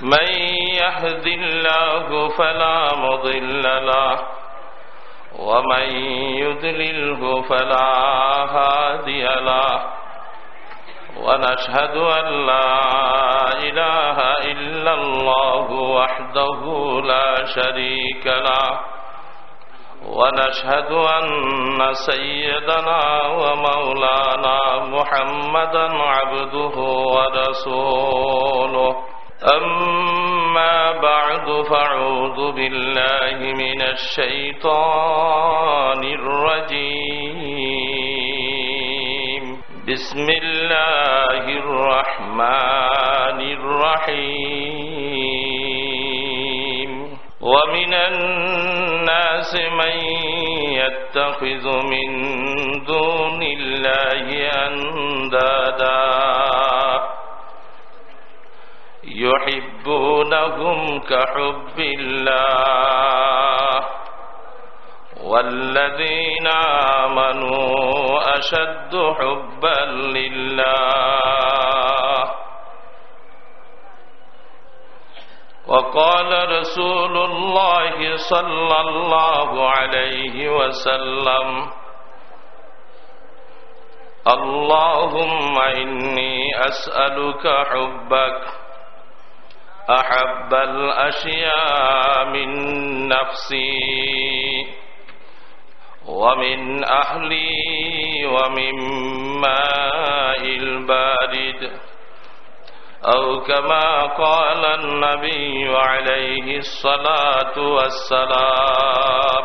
من يهد الله فلا مضل له ومن يدلله فلا هادي له. ونشهد أن لا إله إلا الله وحده لا شريك له. ونشهد أن سيدنا ومولانا محمدا عبده ورسوله. أما بعد فأعوذ بالله من الشيطان الرجيم. بسم الله الرحمن الرحيم. ومن الناس من يتخذ من دون الله أندادا. يحبونهم كحب الله. والذين آمنوا أشد حبا لله. وقال رسول الله صلى الله عليه وسلم اللهم إني أسألك حبك. أحب الأشياء من نفسي ومن أهلي ومن ماء البارد أو كما قال النبي عليه الصلاة والسلام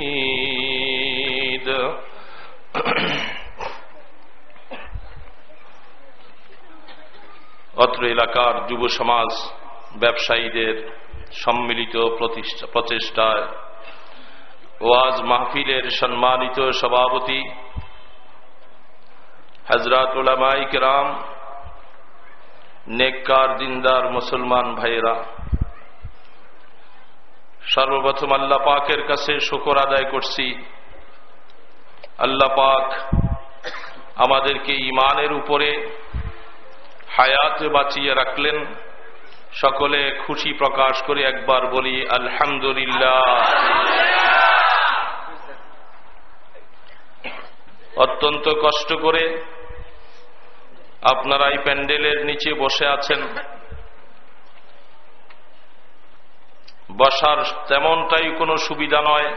অত্র এলাকার যুব সমাজ ব্যবসায়ীদের সম্মিলিত প্রচেষ্টায়। ওয়াজ মাহফিলের সম্মানিত সভাপতি হজরত উলামাই নেককার দিনদার মুসলমান ভাইয়েরা, সর্বপ্রথম আল্লাহ পাকের কাছে শুকর আদায় করছি। আল্লাহ পাক আমাদেরকে ইমানের উপরে হায়াতে বাঁচিয়ে রাখলেন। সকলে খুশি প্রকাশ করে একবার বলি, আলহামদুলিল্লাহ। অত্যন্ত কষ্ট করে আপনারা এই প্যান্ডেলের নিচে বসে আছেন। বসার তেমনটাই কোনো সুবিধা নয়।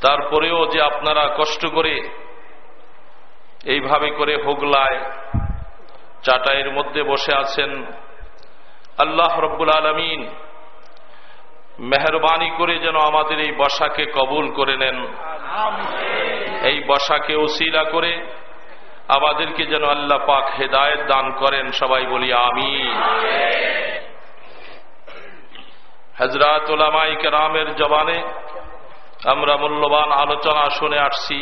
তারপরেও যে আপনারা কষ্ট করে এইভাবে করে হোগলায় চাটাইয়ের মধ্যে বসে আছেন আল্লাহ রব্বুল আলমিন। মেহরবানি করে যেন আমাদের এই বসাকে কবুল করে নেন। এই বসাকে ওসিলা করে আমাদেরকে যেন আল্লাহ পাক হেদায়ত দান করেন, সবাই বলি আমি হজরত ওলামাই কেরামের জবানে আমরা মূল্যবান আলোচনা শুনে আসছি।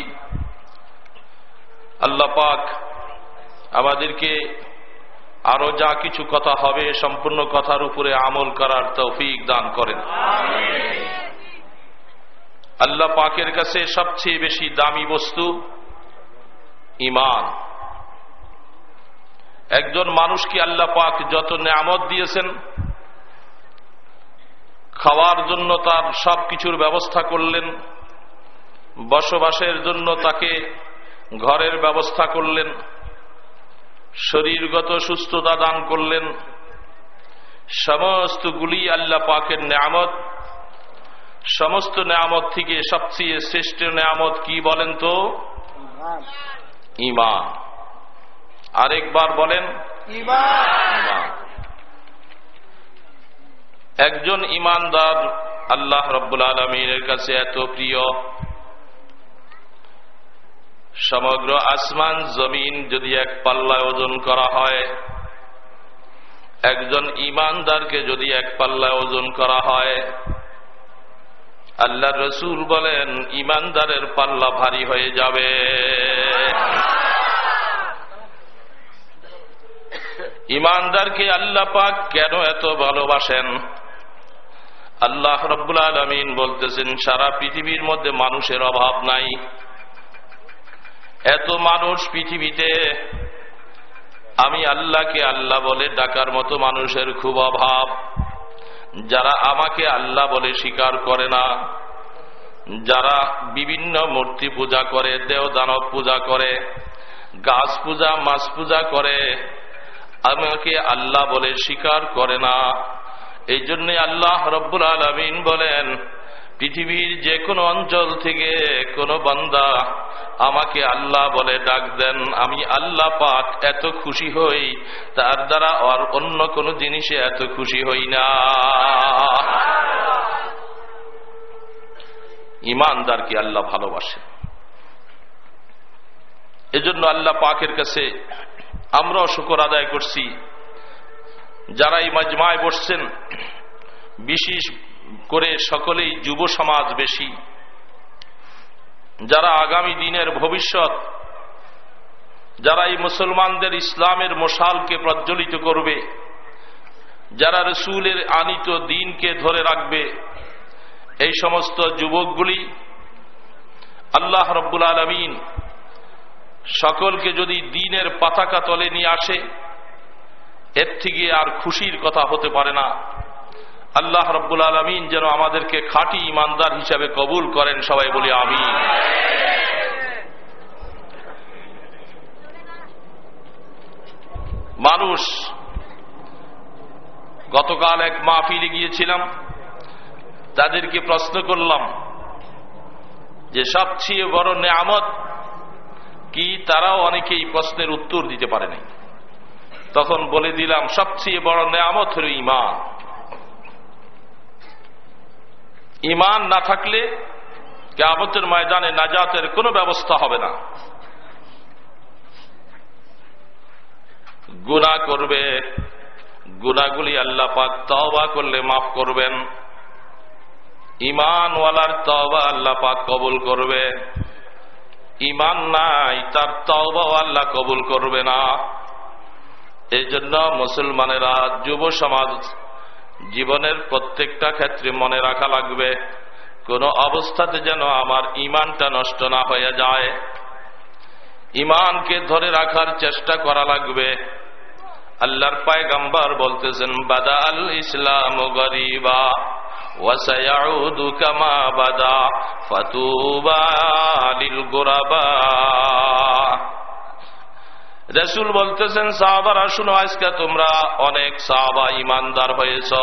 আল্লাহ পাক আমাদেরকে আরও যা কিছু কথা হবে, সম্পূর্ণ কথার উপরে আমল করার তৌফিক দান করেন। আল্লাহ পাকের কাছে সবচেয়ে বেশি দামি বস্তু ইমান। একজন মানুষকে আল্লাহ পাক যত নিয়ামত দিয়েছেন, খাওয়ার জন্য তার সব কিছুর ব্যবস্থা করলেন, বসবাসের জন্য তাকে ঘরের ব্যবস্থা করলেন শরীরগত সুস্থতা দান করলেন। সমস্তগুলি আল্লাহ পাকের নিয়ামত। সমস্ত নিয়ামত থেকে সবচেয়ে শ্রেষ্ঠ নিয়ামত কি বলেন তো? ইমান। আরেকবার বলেন একজন ইমানদার আল্লাহ রব্বুল আলমীর কাছে এত প্রিয়। সমগ্র আসমান, জমিন যদি এক পাল্লায় ওজন করা হয়, একজন ইমানদারকে যদি এক পাল্লায় ওজন করা হয় আল্লাহ রসুল বলেন, ইমানদারের পাল্লা ভারী হয়ে যাবে। ইমানদারকে আল্লাহ পাক কেন এত ভালোবাসেন? আল্লাহ রব্বুল আলমিন বলতেছেন, সারা পৃথিবীর মধ্যে মানুষের অভাব নাই। এত মানুষ পৃথিবীতে, আমি আল্লাহকে আল্লাহ বলে ডাকার মতো মানুষের খুব অভাব। যারা আমাকে আল্লাহ বলে স্বীকার করে না, যারা বিভিন্ন মূর্তি পূজা করে দেও দানব পূজা করে, গাছ পূজা, মাছ পূজা করে, আমাকে আল্লাহ বলে স্বীকার করে না। এই জন্য আল্লাহ রব্বুল আলমিন বলেন পৃথিবীর যে কোনো অঞ্চল থেকে কোনো বান্দা আমাকে আল্লাহ বলে ডাক দেন, আমি আল্লাহ পাক এত খুশি হই, তার দ্বারা আর অন্য কোনো জিনিসে এত খুশি হই না। ইমানদারকে আল্লাহ ভালোবাসে। এজন্য আল্লাহ পাকের কাছে আমরাও শুকর আদায় করছি। যারা এই মাজমায় বসছেন, বিশেষ করে সকলেই যুব সমাজ বেশি। যারা আগামী দিনের ভবিষ্যৎ, যারা এই মুসলমানদের ইসলামের মশালকে প্রজ্বলিত করবে, যারা রসুলের আনিত দিনকে ধরে রাখবে, এই সমস্ত যুবকগুলি আল্লাহ রব্বুল আলমিন সকলকে যদি দিনের পতাকা তলে নিয়ে আসে, এর থেকে আর খুশির কথা হতে পারে না। আল্লাহ রব্বুল আলমিন যেন আমাদেরকে খাঁটি ইমানদার হিসাবে কবুল করেন, সবাই বলি আমি মানুষ, গতকাল এক মাহফিলে গিয়েছিলাম, তাদেরকে প্রশ্ন করলাম যে, সবচেয়ে বড় নেয়ামত কি? তারাও অনেকেই প্রশ্নের উত্তর দিতে পারে নাই তখন বলে দিলাম, সবচেয়ে বড় নেয়ামত হল ইমান ইমান না থাকলে কেমতের ময়দানে নাজাতের কোনো ব্যবস্থা হবে না। গুণা করবে গুণাগুলি আল্লাহ পাক তবা করলে মাফ করবেন। ইমানওয়ালার তওবা আল্লাহ পাক কবুল করবে। ইমান নাই, তার তবাও আল্লাহ কবুল করবে না। এই জন্য মুসলমানেরা, যুব সমাজ জীবনের প্রত্যেকটা ক্ষেত্রে মনে রাখা লাগবে, কোন অবস্থাতে যেন আমার ইমানটা নষ্ট না হয়ে যায়। ইমানকে ধরে রাখার চেষ্টা করা লাগবে। আল্লাহর পায়গাম্বার বলতেছেন বাদা ইসলাম গরিবা ওয়াসায়াউদু কামা বাদা, ফাতুবা লিল গুরাবা। রসুল বলতেছেন, সাহাবারা, শুনো, আজকে তোমরা অনেক সাহাবা ইমানদার হয়েছ।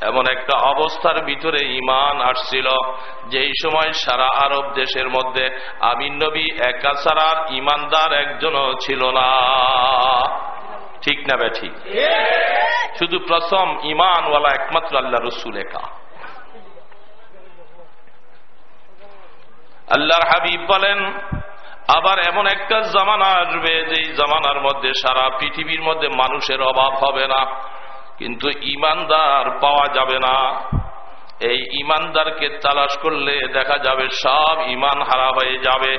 এমন একটা অবস্থার ভিতরে ইমান আসছিল, যেই সময় সারা আরব দেশের মধ্যে আমিন নবী একা ছাড়ার ইমানদার একজনও ছিল না। ঠিক না বে ঠিক শুধু প্রথম ইমানওয়ালা একমাত্র আল্লাহ রসুল একা। আল্লাহর হাবিব বলেন আবার এমন একটা জামানা আসবে যে জামানার মধ্যে সারা পৃথিবীর মধ্যে মানুষের অভাব হবে না, কিন্তু ইমানদার পাওয়া যাবে না। এই ইমানদারকে তালাশ করলে দেখা যাবে সব ইমান হারা হয়ে যাবে।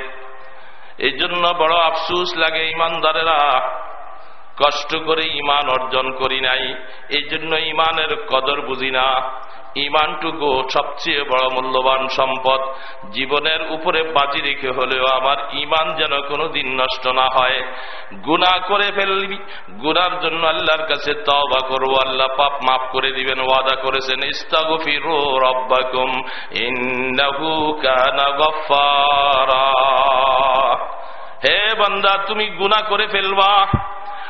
এই জন্য বড় আফসুস লাগে ইমানদারেরা। কষ্ট করে ইমান অর্জন করি নাই, এই জন্য ইমানের কদর বুঝি না। ইমানটুকু সবচেয়ে বড় মূল্যবান সম্পদ। জীবনের উপরে বাজি রেখে হলেও আমার ইমান যেন কোনো দিন নষ্ট না হয়। গুণা করে ফেলবি, গুনার জন্য আল্লাহর কাছে তবা করব। আল্লাহ পাপ মাফ করে দিবেন, ওয়াদা করেছেন হে বান্দা, তুমি গুনাহ করে ফেলবা।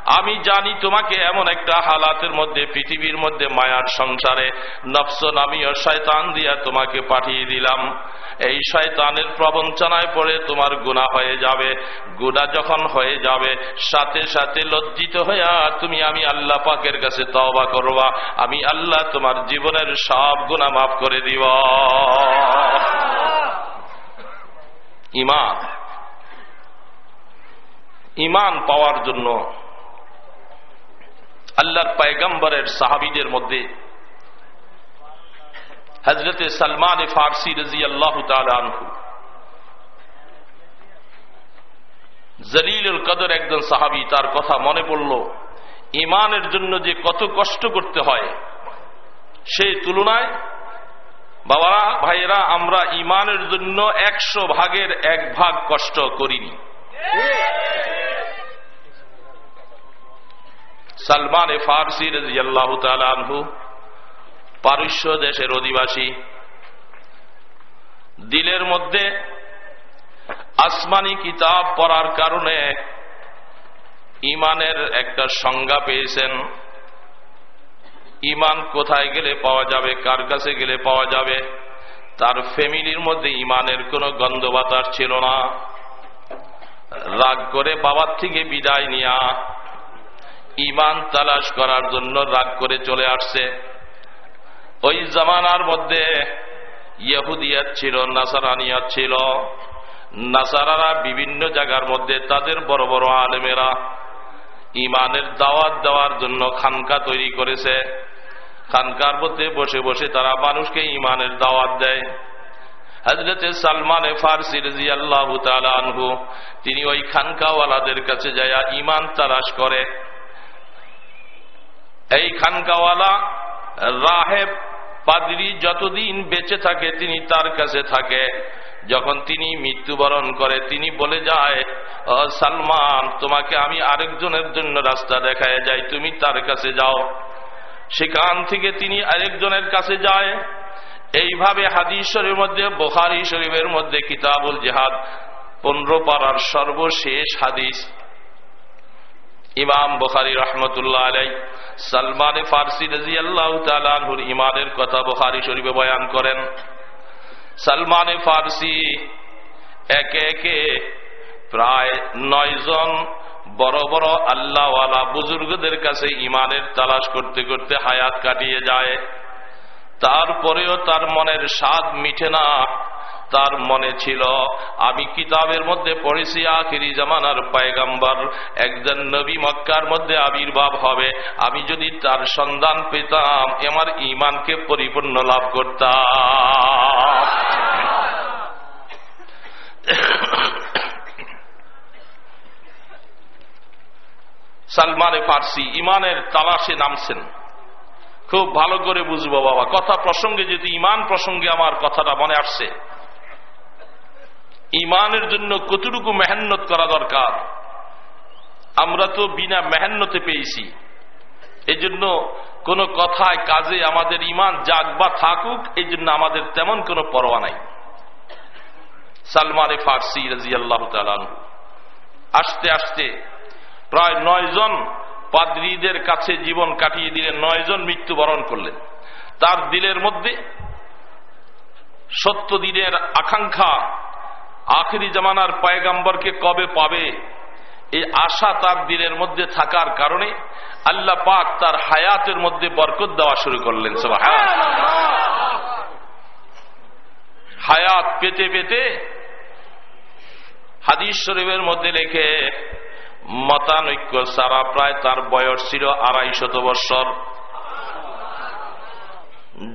আমি জানি তোমাকে এমন একটা হালাতের মধ্যে, পৃথিবীর মধ্যে মায়ার সংসারে নফস নামীয় শয়তান দিয়া তোমাকে পাঠিয়ে দিলাম। এই শয়তানের প্রবঞ্চনায় পড়ে তোমার গুণা হয়ে যাবে। গুণা যখন হয়ে যাবে, সাথে সাথে লজ্জিত হইয়া তুমি আমি আল্লাহ পাকের কাছে তবা করবা। আমি আল্লাহ তোমার জীবনের সব গুণা মাফ করে দিব। ইমান। ইমান পাওয়ার জন্য আল্লাহর পায়গম্বরের সাহাবিদের মধ্যে হজরত সালমান ফারসি রাজি আল্লাহ আনহু। জলিলুল কদর একজন সাহাবি, তার কথা মনে পড়ল ইমানের জন্য যে কত কষ্ট করতে হয় সেই তুলনায় বাবারা, ভাইয়েরা, আমরা ইমানের জন্য একশো ভাগের এক ভাগ কষ্ট করিনি। সালমান এ ফারসি রাজিয়াল্লাহ তালহু পারস্য দেশের অধিবাসী। দিলের মধ্যে আসমানি কিতাব পড়ার কারণে ইমানের একটা সংজ্ঞা পেয়েছেন। ইমান কোথায় গেলে পাওয়া যাবে, কার কাছে গেলে পাওয়া যাবে, তার ফ্যামিলির মধ্যে ইমানের কোনো গন্ধ বাতাস ছিল না। রাগ করে বাবার থেকে বিদায় নিয়া ইমান তালাশ করার জন্য রাগ করে চলে আসছে। ওই জামানার মধ্যে ইহুদিয়াত ছিল, নাসারানিয়াত ছিল। নাসারারা বিভিন্ন জায়গার মধ্যে তাদের বড় বড় আলেমেরা ইমানের দাওয়াত দেওয়ার জন্য খানকা তৈরি করেছে। খানকার মধ্যে বসে বসে তারা মানুষকে ইমানের দাওয়াত দেয়। হজরত সালমানে ফারসি রাজি আল্লাহ আনহু, তিনি ওই খানকাওয়ালাদের কাছে যায় ইমান তালাশ করে। এই খানকাওয়ালা রাহেব পাদরি যতদিন বেঁচে থাকে, তিনি তার কাছে থাকে। যখন তিনি মৃত্যুবরণ করে, তিনি বলে যায় সালমান, তোমাকে আমি আরেকজনের জন্য রাস্তা দেখায় যাই, তুমি তার কাছে যাও। সেখান থেকে তিনি আরেকজনের কাছে যায়। এইভাবে হাদিস শরীফের মধ্যে বোহারি শরীফের মধ্যে কিতাবুল জেহাদ, পনেরো পাড়ার সর্বশেষ হাদিস। ইমাম বখারি রহমতুল্লাহ আলাই সালমান ফার্সি রাজি আল্লাহ তালুর ইমানের কথা বখারি শরীফে বয়ান করেন, সালমান ফার্সি একে একে প্রায় নয় জন বড় বড় আল্লাহওয়ালা বুজুর্গদের কাছে ইমানের তালাশ করতে করতে হায়াত কাটিয়ে যায়। তারপরেও তার মনের স্বাদ মিঠে না। তার মনে ছিল, আমি কিতাবের মধ্যে পড়েছি, আখিরি জামানার পায়গাম্বার। একজন নবী মক্কার মধ্যে আবির্ভাব হবে। আমি যদি তার সন্ধান পেতাম, আমার ইমানকে পরিপূর্ণ লাভ করতাম। সালমানে ফার্সি ইমানের তালাশে নামছেন। খুব ভালো করে বুঝব বাবা, কথা প্রসঙ্গে যদি ইমান প্রসঙ্গে আমার কথাটা মনে আসছে। ইমানের জন্য কতটুকু মেহান্নত করা দরকার? আমরা তো বিনা মেহান্নতে পেয়েছি। এজন্য কোনো কথায় কাজে আমাদের ইমান যাক বা থাকুক এই জন্য আমাদের তেমন কোনো পরোয়া নাই। সালমানে ফার্সি রাজি আল্লাহ আসতে আসতে প্রায় নয় জন পাদ্রীদের কাছে জীবন কাটিয়ে দিলেন, নয় জন মৃত্যুবরণ করলেন। তার দিলের মধ্যে সত্য দিনের আকাঙ্ক্ষা আখেরি জামানার পায়গাম্বরকে কবে পাবে? এই আশা তার দিনের মধ্যে থাকার কারণে আল্লাহ পাক তার হায়াতের মধ্যে বরকত দেওয়া শুরু করলেন হায়াত পেতে পেতে হাদিস শরীফের মধ্যে লেখে, মতানৈক্য সারা প্রায় তার বয়স ছিল আড়াই শত বৎসর।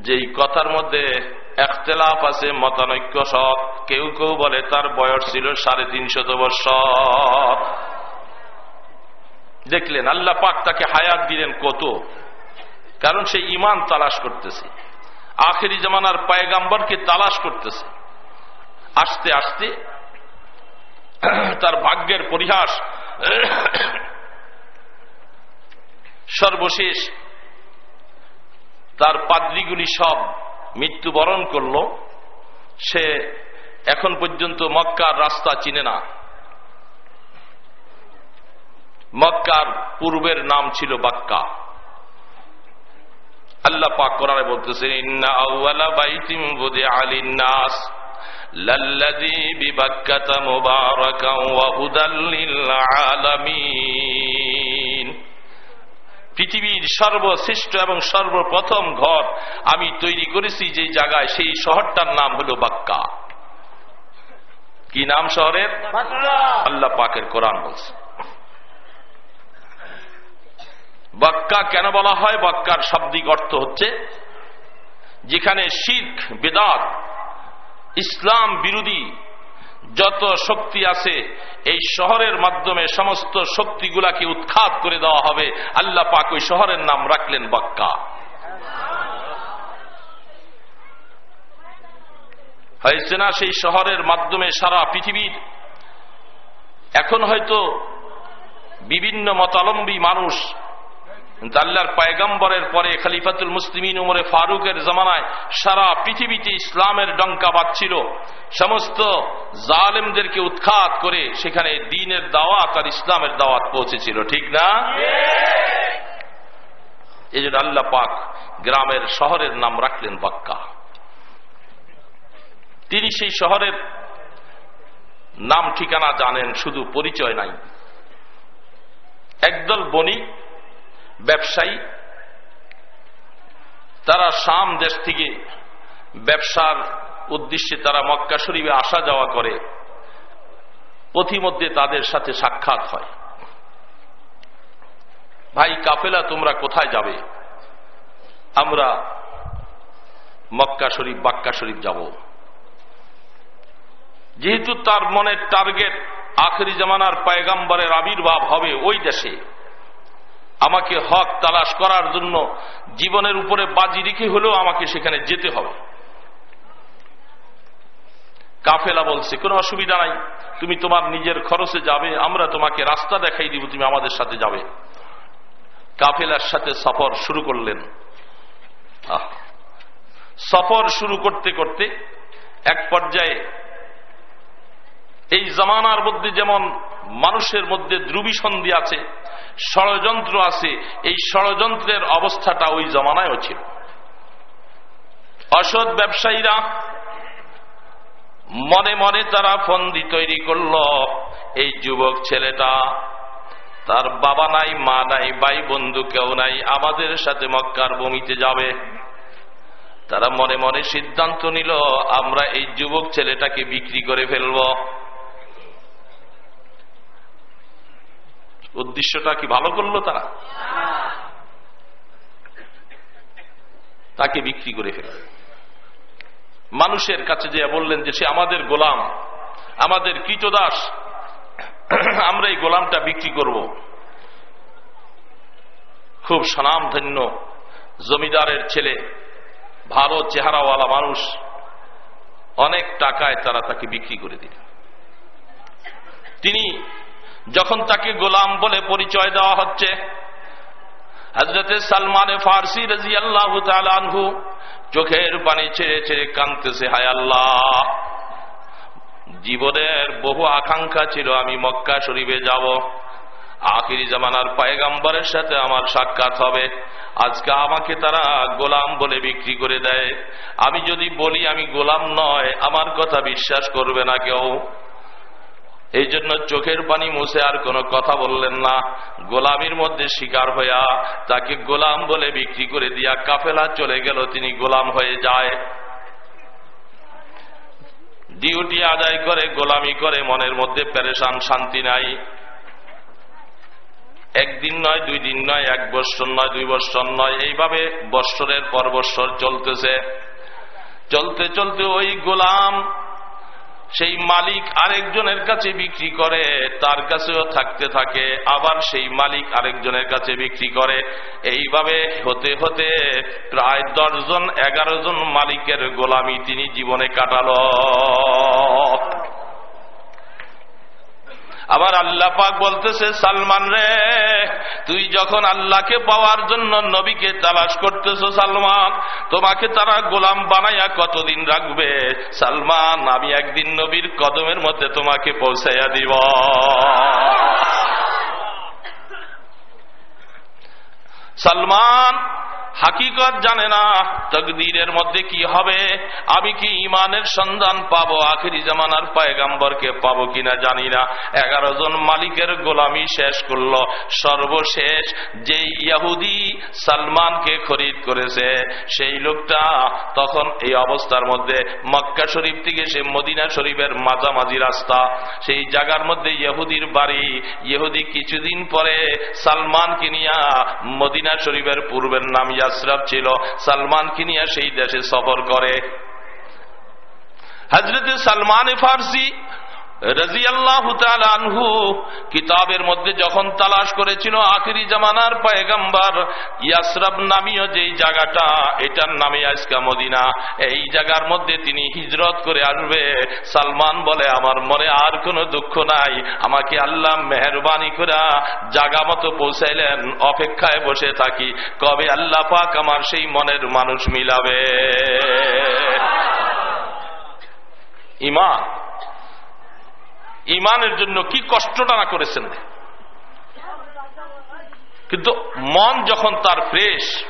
যেই কথার মধ্যে একতলাফ আছে মতানৈক্য সব। কেউ কেউ বলে তার বয়স ছিল সাড়ে তিনশত বৎসর দেখলেন আল্লাহ পাক তাকে হায়াত দিলেন কত? কারণ সে ইমান তালাশ করতেছে। আখেরি জামানার পায়গাম্বরকে তালাশ করতেছে। আস্তে আস্তে তার ভাগ্যের পরিহাস সর্বশেষ তার পাদ্রিগুলি সব মৃত্যুবরণ করল। সে এখন পর্যন্ত মক্কার রাস্তা চিনে না। মক্কার পূর্বের নাম ছিল বাক্কা। আল্লাহ পাক কোরআনে বলতেছেন, ইন্না আউয়ালা বাইতিম লাল্লাযী বিবাক্কাতা মুবারাকান ওয়া হুদাল লিল আলামিন পৃথিবীর সর্বশ্রেষ্ঠ এবং সর্বপ্রথম ঘর আমি তৈরি করেছি যে জায়গায়, সেই শহরটার নাম হলো বাক্কা। কি নাম শহরের? আল্লাহ পাকের কোরআন বলছে। বাক্কা কেন বলা হয়? বাক্কার শাব্দিক অর্থ হচ্ছে যেখানে শিখ বেদাত ইসলাম বিরোধী যত শক্তি আছে এই শহরের মাধ্যমে সমস্ত শক্তিগুলাকে উৎখাত করে দেওয়া হবে। আল্লাহ পাক ওই শহরের নাম রাখলেন বাক্কা। হয়েছে না সেই শহরের মাধ্যমে সারা পৃথিবীর? এখন হয়তো বিভিন্ন মতালম্বী মানুষ আল্লাহর পায়গম্বরের পরে খালিফাতুল মুসলিমিন উমরে ফারুকের জমানায় সারা পৃথিবীতে ইসলামের ডঙ্কা বাচ্ছিল সমস্ত জালেমদেরকে উৎখাত করে সেখানে দিনের দাওয়াত আর ইসলামের দাওয়াত পৌঁছেছিল ঠিক না? এই জন্য আল্লাহ পাক গ্রামের শহরের নাম রাখলেন বাক্কা। তিনি সেই শহরের নাম, ঠিকানা জানেন, শুধু পরিচয় নাই। একদল বণিক, ব্যবসায়ী, তারা শাম দেশ থেকে ব্যবসার উদ্দেশ্যে তারা মক্কা শরীফে আসা যাওয়া করে, পথিমধ্যে তাদের সাথে সাক্ষাৎ হয়। ভাই কাফেলা, তোমরা কোথায় যাবে? আমরা মক্কা শরীফ, বাক্কা শরীফ যাব। যেহেতু তার মনের টার্গেট আখরি জামানার পায়গাম্বরের আবির্ভাব হবে ওই দেশে, আমাকে হক তালাশ করার জন্য জীবনের উপরে বাজি রেখে হলেও আমাকে সেখানে যেতে হবে। কাফেলা বলছে, কোনো অসুবিধা নাই, তুমি তোমার নিজের খরচে যাবে, আমরা তোমাকে রাস্তা দেখাই দিব, তুমি আমাদের সাথে যাবে। কাফেলার সাথে সফর শুরু করলেন। সফর শুরু করতে করতে এক পর্যায়ে এই জামানার মধ্যে যেমন মানুষের মধ্যে দ্রুবিসন্ধি আছে, ষড়যন্ত্র আছে, এই ষড়যন্ত্রের অবস্থাটা ওই জমানায়ও ছিল। অসৎ ব্যবসায়ীরা মনে মনে তারা ফন্দি তৈরি করল। এই যুবক ছেলেটা, তার বাবা নাই, মা নাই, ভাই বন্ধু কেউ নাই, আমাদের সাথে মক্কার বমিতে যাবে। তারা মনে মনে সিদ্ধান্ত নিল, আমরা এই যুবক ছেলেটাকে বিক্রি করে ফেলব। উদ্দেশ্যটা কি ভালো করল তারা? তাকে বিক্রি করে ফেল মানুষের কাছে যে বললেন যে সে আমাদের গোলাম, আমাদের কীতদাস, আমরা এই গোলামটা বিক্রি করব। খুব ধন্য জমিদারের ছেলে, ভালো চেহারাওয়ালা মানুষ, অনেক টাকায় তারা তাকে বিক্রি করে দিল। তিনি যখন তাকে গোলাম বলে পরিচয় দেওয়া হচ্ছে হজরতে সালমানে ফার্সি রাজি আল্লাহ আনহু চোখের পানি ছেড়ে ছেড়ে কানতেছে হায় আল্লাহ! জীবনের বহু আকাঙ্ক্ষা ছিল, আমি মক্কা শরীফে যাব, আখিরি জামানার পায়গাম্বরের সাথে আমার সাক্ষাৎ হবে। আজকে আমাকে তারা গোলাম বলে বিক্রি করে দেয়। আমি যদি বলি আমি গোলাম নয়, আমার কথা বিশ্বাস করবে না কেউ। এই জন্য চোখের পানি মুছে আর কোনো কথা বললেন না। গোলামির মধ্যে শিকার হইয়া তাকে গোলাম বলে বিক্রি করে দিয়া কাফেলা চলে গেল, তিনি গোলাম হয়ে যায়। ডিউটি আদায় করে, গোলামি করে, মনের মধ্যে প্যারেশান শান্তি নাই। একদিন নয়, দুই দিন নয়, এক বৎসর নয়, দুই বৎসর নয়, এইভাবে বৎসরের পর বৎসর চলতেছে। চলতে চলতে ওই গোলাম সেই মালিক আরেকজনের কাছে বিক্রি করে, তার কাছেও থাকতে থাকে, আবার সেই মালিক আরেকজনের কাছে বিক্রি করে। এইভাবে হতে হতে প্রায় দশজন, এগারো জন মালিকের গোলামি তিনি জীবনে কাটাল। আবার আল্লাহ পাক বলতেছে, সালমান রে, তুই যখন আল্লাহকে পাওয়ার জন্য নবীকে তালাশ করতেছ সালমান, তোমাকে তারা গোলাম বানাইয়া কতদিন রাখবে? সালমান, আমি একদিন নবীর কদমের মধ্যে তোমাকে পৌঁছাইয়া দিব। সালমান হাকিকত জানে না, তকদিরের মধ্যে কি হবে? আমি কি ইমানের সন্ধান পাবো? আখেরি জামানার পায়গাম্বরকে পাবো কিনা জানি না। এগারো জন মালিকের গোলামি শেষ করল। সর্বশেষ যে ইয়াহুদি সালমানকে খরিদ করেছে, সেই লোকটা তখন এই অবস্থার মধ্যে মক্কা শরীফ থেকে সে মদিনা শরীফের মাঝামাঝি রাস্তা। সেই জায়গার মধ্যে ইহুদির বাড়ি। ইহুদি কিছুদিন পরে সালমানকে নিয়া মদিনা শরীফের পূর্বের নাম ইয়াসরাফ ছিল সালমানকে নিয়ে সেই দেশে সফর করে। হজরত সালমান ফার্সি আনহু কিতাবের মধ্যে যখন তালাশ করেছিল আখিরি জামানার পায়গাম্বার, ইয়াসরাব নামীয় যেই জায়গাটা, এটার নামে আজকা মদিনা। এই জায়গার মধ্যে তিনি হিজরত করে আসবে। সালমান বলে, আমার মনে আর কোনো দুঃখ নাই। আমাকে আল্লাহ মেহরবানি করে জাগা মতো পৌঁছাইলেন। অপেক্ষায় বসে থাকি। কবে আল্লাহ পাক আমার সেই মনের মানুষ মিলাবে? ইমান। ইমানের জন্য কি কষ্টটা না করেছেন? কিন্তু মন যখন তার ফ্রেশ,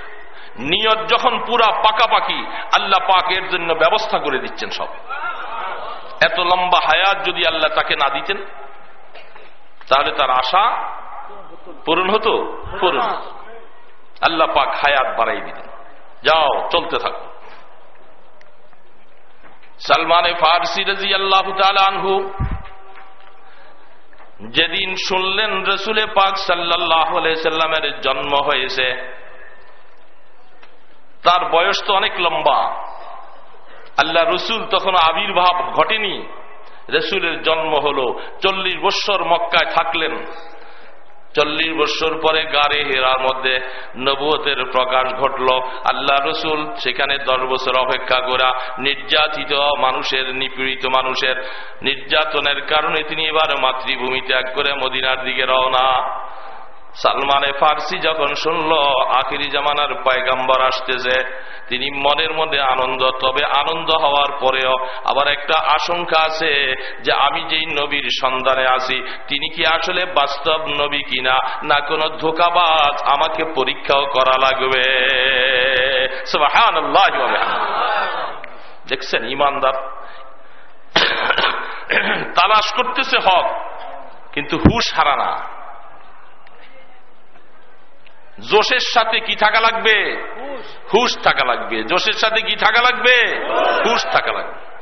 নিয়ত যখন পুরা পাকাপাকি, আল্লাহ পাকের জন্য ব্যবস্থা করে দিচ্ছেন সব। এত লম্বা হায়াত যদি আল্লাহ তাকে না দিতেন, তাহলে তার আশা পূরণ হতো? পূরণ আল্লাহ পাক হায়াত বাড়াই দিতেন যাও, চলতে থাকো। সালমানে ফারসি রাজি আল্লাহ আনহু যেদিন শুনলেন রসুলে পাক সাল্লাহ সাল্লামের জন্ম হয়েছে, তার বয়স তো অনেক লম্বা। আল্লাহ রসুল তখন আবির্ভাব ঘটেনি। রসুলের জন্ম হল চল্লিশ বৎসর মক্কায় থাকলেন। চল্লিশ বৎসর পরে গাড়ি হেরার মধ্যে নবুয়তের প্রকাশ ঘটল। আল্লাহ রসুল সেখানে দশ বছর অপেক্ষা করা নির্যাতিত মানুষের, নিপীড়িত মানুষের নির্যাতনের কারণে তিনি এবার মাতৃভূমি ত্যাগ করে মদিনার দিকে রওনা। সালমানে ফার্সি যখন শুনল, আখিরি জামানার পায়গাম্বর আসতেছে, তিনি মনের মধ্যে আনন্দ, তবে আনন্দ হওয়ার পরেও আবার একটা আশঙ্কা আছে যে আমি যেই নবীর সন্ধানে আছি, তিনি কি আসলে বাস্তব নবী কিনা, না কোনো ধোকাবাজ আমাকে পরীক্ষাও করা লাগবে? দেখছেন ইমানদার। তালাশ করতেছে হক, কিন্তু হুশ হারানা। জোশের সাথে কি থাকা লাগবে? হুশ। থাকা লাগবে। জোশের সাথে কি থাকা লাগবে? হুশ। থাকা লাগবে।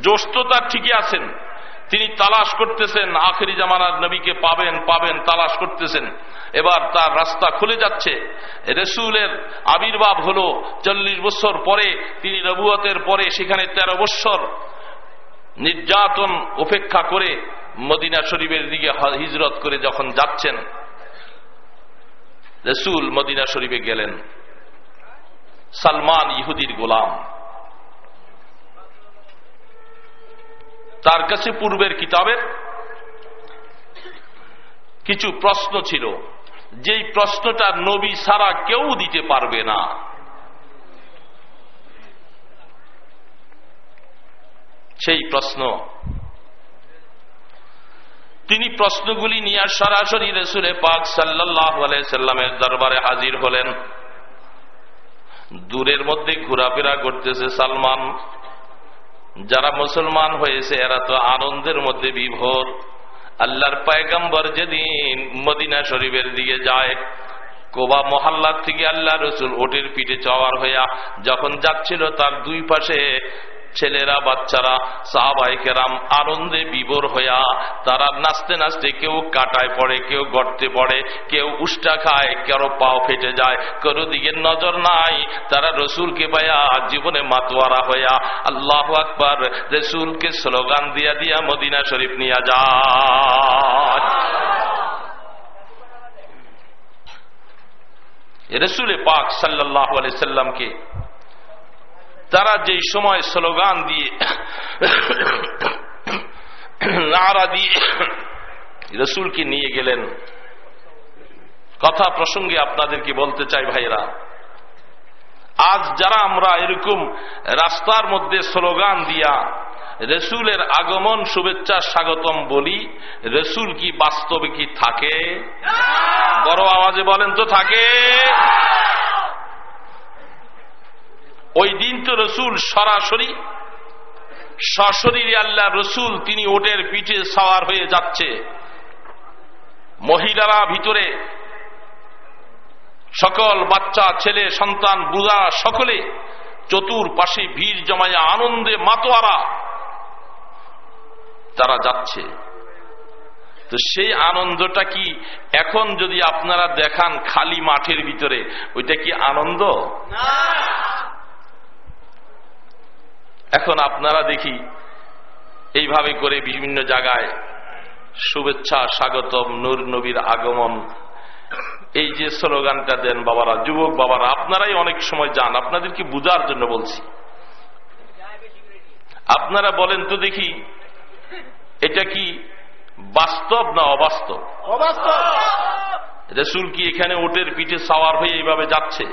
জোশ তো তার ঠিকই আছেন। তিনি তালাশ করতেছেন আখেরি জামানার নবীকে পাবেন পাবেন তালাশ করতেছেন। এবার তার রাস্তা খুলে যাচ্ছে। রসুলের আবির্ভাব হল চল্লিশ বছর পরে তিনি নবুয়তের পরে সেখানে ১৩ বৎসর নির্যাতন উপেক্ষা করে মদিনা শরীফের দিকে হিজরত করে যখন যাচ্ছেন রসুল মদিনা শরীফে গেলেন। সালমান ইহুদির গোলাম। তার কাছে পূর্বের কিতাবের কিছু প্রশ্ন ছিল। যেই প্রশ্নটা নবী সারা কেউ দিতে পারবে না। সেই প্রশ্ন তিনি প্রশ্নগুলি নিয়ে সরাসরি রেসুলে পাক সাল্লাহ সাল্লামের দরবারে হাজির হলেন। দূরের মধ্যে ঘোরাফেরা করতেছে সালমান। যারা মুসলমান হয়েছে, এরা তো আনন্দের মধ্যে বিভোর। আল্লাহর পায়গাম্বর যেদিন মদিনা শরীফের দিকে যায়, কোবা মহাল্লার থেকে আল্লাহ রসুল ওটের পিঠে চওয়ার হইয়া যখন যাচ্ছিল, তার দুই পাশে ছেলেরা, বাচ্চারা সাহাবাহিকেরাম আনন্দে বিবর হইয়া তারা নাচতে নাচতে কেউ কাটায় পড়ে, কেউ গর্তে পড়ে, কেউ উষ্টা খায় কারও পাও ফেটে যায়, কারও দিকে নজর নাই। তারা রসুলকে পাইয়া জীবনে মাতোয়ারা হইয়া, আল্লাহ আকবর রসুলকে স্লোগান দিয়া দিয়া মদিনা শরীফ নিয়ে যায়। রসুলে পাক সাল্লাহ সাল্লামকে তারা যেই সময় স্লোগান দিয়ে নারা দিয়ে রসুলকে নিয়ে গেলেন, কথা প্রসঙ্গে আপনাদেরকে বলতে চাই ভাইরা আজ যারা আমরা এরকম রাস্তার মধ্যে স্লোগান দিয়া রসুলের আগমন শুভেচ্ছা স্বাগতম বলি, রসুল কি বাস্তবে কি থাকে? বড় আওয়াজে বলেন তো থাকে। ওই দিন তো রসুল সরাসরি, সশরীরে আল্লাহ রসুল তিনি ওটের পিঠে সাওয়ার হয়ে যাচ্ছে। মহিলারা ভিতরে, সকল বাচ্চা, ছেলে, সন্তান, বুড়া সকলে চতুর পাশে ভিড় জমায় আনন্দে মাতোয়ারা তারা যাচ্ছে। তো সেই আনন্দটা কি এখন যদি আপনারা দেখান খালি মাঠের ভিতরে, ওইটা কি আনন্দ? এখন আপনারা দেখি এইভাবে করে বিভিন্ন জায়গায় শুভেচ্ছা স্বাগতম নূর নবীর আগমন। এই যে স্লোগানটা দেন বাবারা যুবক বাবারা আপনারাই অনেক সময় যান আপনাদেরকে বুঝার জন্য বলছি। আপনারা বলেন তো দেখি এটা কি বাস্তব না অবাস্তব? অবাস্তব। রসুল কি এখানে ওটের পিঠে সাওয়ার হয়ে এইভাবে যাচ্ছে?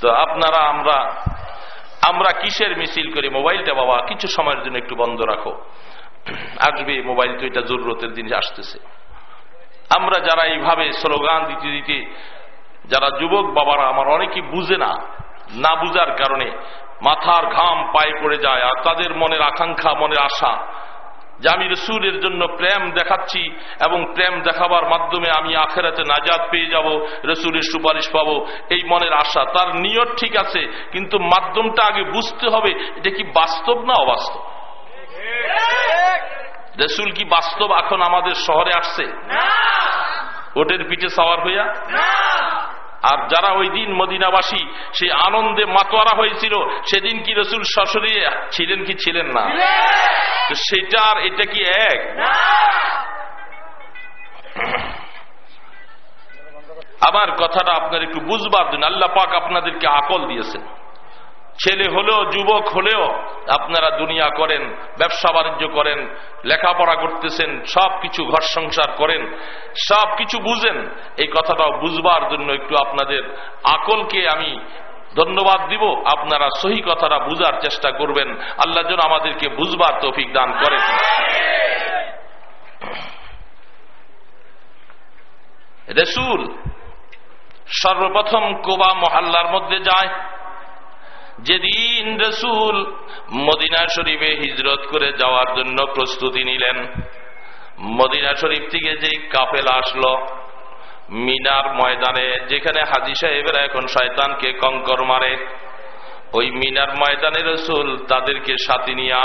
তো আপনারা আমরা আমরা কিসের মিছিল করি? মোবাইলটা বাবা, কিছু সময়ের জন্য একটু বন্ধ রাখো। আসবে, মোবাইল তো এটা জরুরতের জিনিস আসতেছে। আমরা যারা এইভাবে স্লোগান দিতে দিতে, যারা যুবক বাবারা, আমার অনেকে বুঝে না না বুঝার কারণে মাথার ঘাম পায়ে পড়ে যায়, আর তাদের মনের আকাঙ্ক্ষা, মনের আশা যে আমি রসুলের জন্য প্রেম দেখাচ্ছি এবং প্রেম দেখাবার মাধ্যমে আমি আখেরাতে নাজাদ পেয়ে যাব রসুলের সুপারিশ পাবো এই মনের আশা। তার নিয়ত ঠিক আছে কিন্তু মাধ্যমটা আগে বুঝতে হবে এটা কি বাস্তব না অবাস্তব? রসুল কি বাস্তব এখন আমাদের শহরে আসছে? ওটের পিঠে সাওয়ার হইয়া? আর যারা ওই দিন মদিনাবাসী সেই আনন্দে মাতোয়ারা হয়েছিল সেদিন কি রসুল শাশুড়ি ছিলেন কি ছিলেন না? তো সেটা আর এটা কি এক? আমার কথাটা আপনার একটু বুঝবার জন্য আল্লাহ পাক আপনাদেরকে আকল দিয়েছেন। ছেলে হলেও, যুবক হলেও আপনারা দুনিয়া করেন, ব্যবসা বাণিজ্য করেন, লেখাপড়া করতেছেন সব কিছু ঘর সংসার করেন সব কিছু বুঝেন। এই কথাটাও বুঝবার জন্য একটু আপনাদের আকলকে আমি ধন্যবাদ দিব। আপনারা সহি কথাটা বুঝার চেষ্টা করবেন। আল্লাহ যেন আমাদেরকে বুঝবার তৌফিক দান করেন রেসুল সর্বপ্রথম কোবা মহাল্লার মধ্যে যায়। যেদিন রসুল মদিনা শরীফে হিজরত করে যাওয়ার জন্য প্রস্তুতি নিলেন। মদিনা শরীফ থেকে যেই কাফেল আসলো, মিনার ময়দানে, যেখানে হাজি সাহেবেরা এখন শয়তানকে কঙ্কর মারে, ওই মিনার ময়দানে রসুল তাদেরকে সাথে নিয়া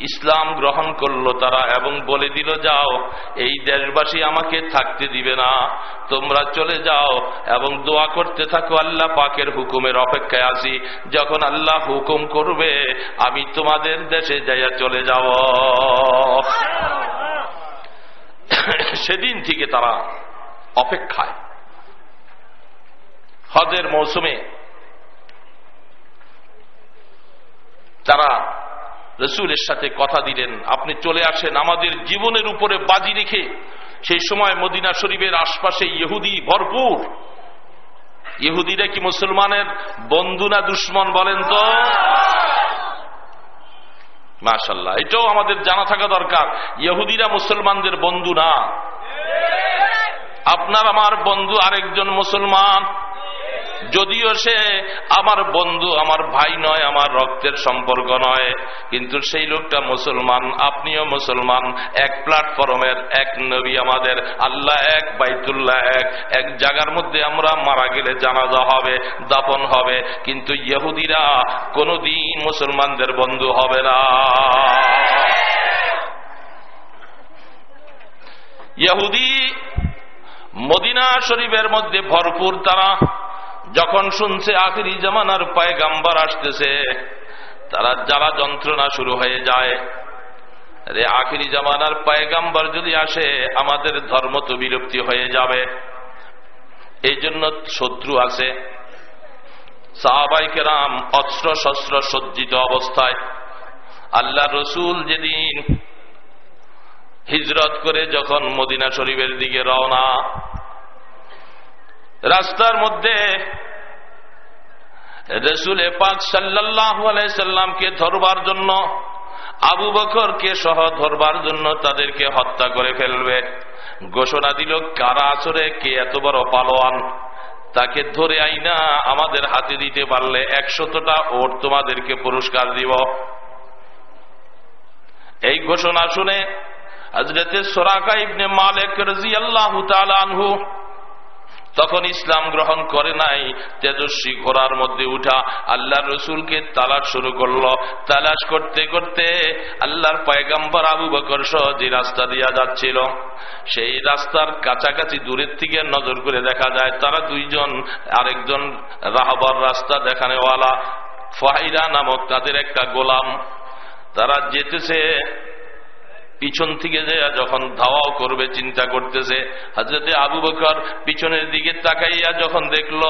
ইসলাম গ্রহণ করল তারা এবং বলে দিল, যাও, এই দেশবাসী আমাকে থাকতে দিবে না। তোমরা চলে যাও এবং দোয়া করতে থাকো, আল্লাহ পাকের হুকুমের অপেক্ষায় আসি যখন আল্লাহ হুকুম করবে, আমি তোমাদের দেশে যাইয়া চলে যাব। সেদিন থেকে তারা অপেক্ষায়। হজের মৌসুমে তারা রসুলের সাথে কথা দিলেন, আপনি চলে আসেন আমাদের জীবনের উপরে বাজি রেখে। সেই সময় মদিনা শরীফের আশপাশে ইহুদি ভরপুর। ইহুদিরা কি মুসলমানের বন্ধু না দুশ্মন বলেন তো? মাশাল্লাহ এটাও আমাদের জানা থাকা দরকার। ইহুদিরা মুসলমানদের বন্ধু না। আপনার আমার বন্ধু আরেকজন মুসলমান। যদিও সে আমার বন্ধু, আমার ভাই নয়, আমার রক্তের সম্পর্ক নয়, কিন্তু সেই লোকটা মুসলমান, আপনিও মুসলমান, এক প্ল্যাটফর্মের এক নবী আমাদের, আল্লাহ এক, বাইতুল্লাহ এক এক জায়গার মধ্যে আমরা মারা গেলে জানাজা হবে দাপন হবে, কিন্তু ইহুদিরা কোনদিন মুসলমানদের বন্ধু হবে না। ইহুদি মদিনা শরীফের মধ্যে ভরপুর তারা। যখন শুনছে আখিরি জামানার পায়ে গাম্বার আসতেছে, তারা জ্বালা যন্ত্রণা শুরু হয়ে যায়। রে আখিরি জামানার পায়গাম্বার যদি আসে, আমাদের ধর্ম তো বিলুপ্তি হয়ে যাবে। এই জন্য শত্রু আছে। সাহাবাইকেরাম অস্ত্র শস্ত্র সজ্জিত অবস্থায় আল্লাহ রসুল যেদিন হিজরত করে যখন মদিনা শরীফের দিকে রওনা রাস্তার মধ্যে রসুল পাক সাল্লাহ সাল্লামকে ধরবার জন্য, আবু বকরকে সহ ধরবার জন্য তাদেরকে হত্যা করে ফেলবে। ঘোষণা দিল, কারা আসরে কে এত বড় পালোয়ান? তাকে ধরে আইনা আমাদের হাতে দিতে পারলে একশতটা ওর তোমাদেরকে পুরস্কার দিব। এই ঘোষণা শুনে হজরতে সোরাকা ইবনে মালেক রাজি আল্লাহ আনহু তখন ইসলাম গ্রহণ করে নাই। তেজস্বী ঘোড়ার মধ্যে উঠা আল্লাহ রসুলকে তালাশ শুরু করল। তালাশ করতে করতে আল্লাহর পয়গাম্বর আবু বকর সহ যে রাস্তা দিয়া যাচ্ছিল, সেই রাস্তার কাছাকাছি দূরের থেকে নজর করে দেখা যায় তারা দুইজন, আরেকজন রাহবার রাস্তা দেখানেওয়ালা ফাহিরা নামক তাদের একটা গোলাম। তারা যেতেছে পিছন থেকে যে যখন ধাওয়াও করবে, চিন্তা করতেছে। হাজরতে আবু বকর পিছনের দিকে তাকাইয়া যখন দেখল,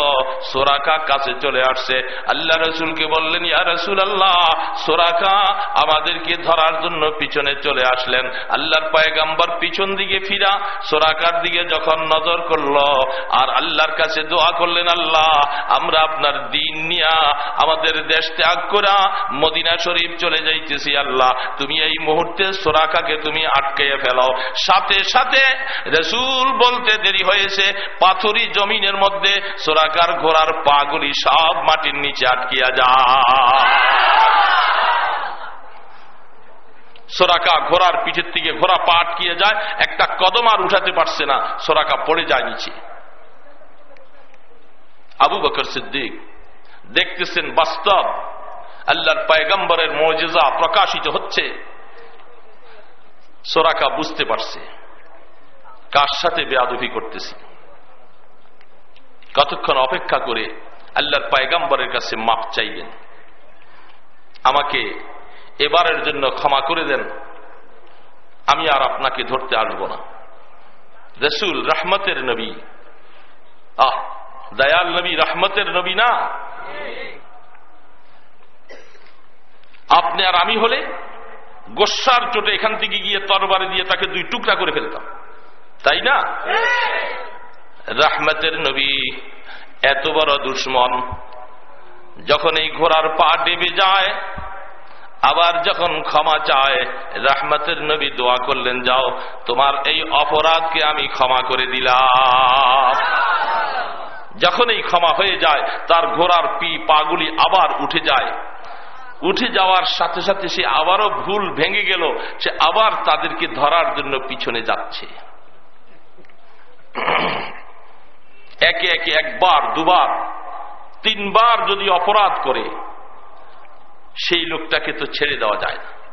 সোরাকা কাছে চলে আসছে। আল্লাহ রসুলকে বললেন, ইয়া রসুল আল্লাহ সোরাকা আমাদেরকে ধরার জন্য পিছনে চলে আসলেন। আল্লাহর পায়গাম্বার পিছন দিকে ফিরা, সোরাকার দিকে যখন নজর করল, আর আল্লাহর কাছে দোয়া করলেন, আল্লাহ, আমরা আপনার দিন নিয়া, আমাদের দেশ ত্যাগ করা, মদিনা শরীফ চলে যাইতেছি, আল্লাহ। তুমি এই মুহূর্তে সোরাকাকে তুমি আটকে ফেলাও। সাথে সাথে রসুল বলতে দেরি হয়েছে, পাথরি জমিনের মধ্যে সোরাকার ঘোড়ার পাগুলি সব মাটির নিচে আটকিয়া যা। সোরাকা ঘোড়ার পিঠের থেকে ঘোড়া পা আটকিয়ে যায়, একটা কদম আর উঠাতে পারছে না, সোরাকা পড়ে যায় নিচে। আবু বকর সিদ্দিক দেখতেছেন বাস্তব, আল্লাহর পায়গম্বরের মজেজা প্রকাশিত হচ্ছে। সোরাকা বুঝতে পারছে, কার সাথে বেয়াদুফি করতেছে। কতক্ষণ অপেক্ষা করে আল্লাহর পায়গাম্বরের কাছে মাপ চাইলেন আমাকে এবারের জন্য ক্ষমা করে দেন, আমি আর আপনাকে ধরতে আসব না। রসুল রহমতের নবী, আহ, দয়াল নবী, রহমতের নবী না? আপনি আর আমি হলে গোসার চোটে এখান থেকে গিয়ে তরবারে দিয়ে তাকে দুই টুকরা করে ফেলতাম। তাই না? রাহমতের নবী, এত বড় দুশ্মন। যখন এই ঘোড়ার পা ডেবে যায়, আবার যখন ক্ষমা চায়, রাহমতের নবী দোয়া করলেন, যাও, তোমার এই অপরাধকে আমি ক্ষমা করে দিলাম। যখন এই ক্ষমা হয়ে যায়, তার ঘোড়ার পি পাগুলি আবার উঠে যায়। উঠে যাওয়ার সাথে সাথে সে আবারও ভুল ভেঙে গেল, সে আবার তাদেরকে ধরার জন্য পিছনে যাচ্ছে। একে একে একবার, দুবার, তিনবার যদি অপরাধ করে, সেই লোকটাকে তো ছেড়ে দেওয়া যায় না।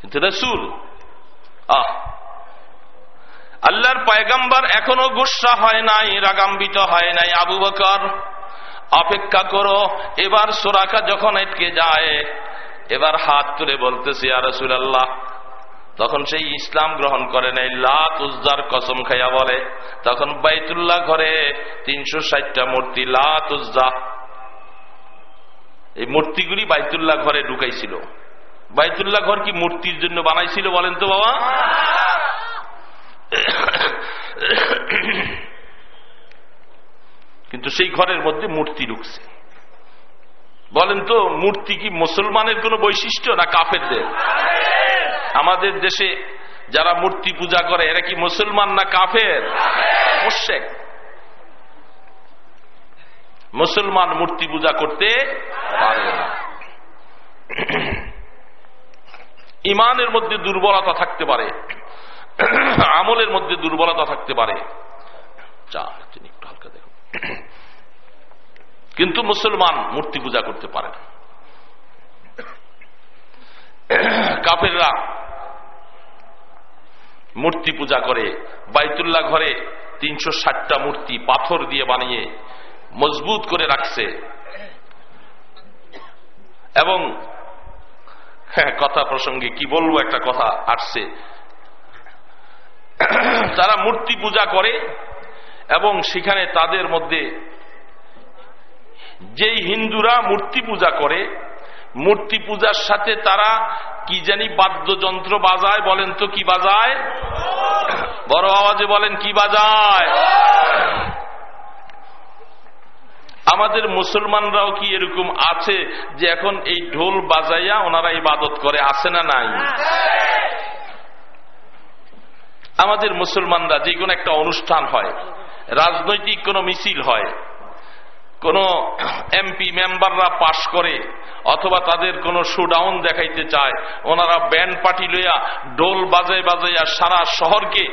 কিন্তু রসুল, আহ, আল্লাহর পায়গাম্বার এখনও গুসা হয় নাই, রাগাম্বিত হয় নাই। আবু বকর অপেক্ষা করো এবার সোরাকা যখন এটকে যায় এবার হাত তুলে বলতেছি আর আল্লাহ তখন সেই ইসলাম গ্রহণ করে নেই লাত উজ্জার কসম খাইয়া বলে। তখন বাইতুল্লাহ ঘরে তিনশো ষাটটা মূর্তি লাত উজ্জা। এই মূর্তিগুলি বাইতুল্লাহ ঘরে ঢুকাইছিল। বাইতুল্লাহ ঘর কি মূর্তির জন্য বানাইছিল বলেন তো বাবা? কিন্তু সেই ঘরের মধ্যে মূর্তি ঢুকছে। বলেন তো, মূর্তি কি মুসলমানের কোন বৈশিষ্ট্য না কাফেরদের? আমাদের দেশে যারা মূর্তি পূজা করে, এরা কি মুসলমান না কাফের? মোশেক মুসলমান মূর্তি পূজা করতে পারে না। ইমানের মধ্যে দুর্বলতা থাকতে পারে। আমলের মধ্যে দুর্বলতা থাকতে পারে। চা তিনি একটু হালকা দেখুন। কিন্তু মুসলমান মূর্তি পূজা করতে পারে না। কাফেররা মূর্তি পূজা করে, বাইতুল্লাহ ঘরে তিনশো ষাটটা মূর্তি পাথর দিয়ে বানিয়ে মজবুত করে রাখছে। এবং কথা প্রসঙ্গে কি বলব, একটা কথা আসছে। তারা মূর্তি পূজা করে এবং সেখানে তাদের মধ্যে যেই হিন্দুরা মূর্তি পূজা করে, মূর্তি পূজার সাথে তারা কি জানি বাদ্যযন্ত্র বাজায়, বলেন তো কি বাজায়? বড় আওয়াজে বলেন, কি বাজায়? আমাদের মুসলমানরাও কি এরকম আছে যে এখন এই ঢোল বাজাইয়া ওনারা ইবাদত করে, আছে না নাই? আমাদের মুসলমানরা যে কোনো একটা অনুষ্ঠান হয়, রাজনৈতিক কোনো মিছিল হয় কোন এমপি মেম্বাররা পাশ করে অথবা তাদের কোন শোডাউন দেখাইতে চায়, ওনারা ব্যান্ড পার্টি লইয়া ডোল বাজাই বাজাইয়া সারা শহরকে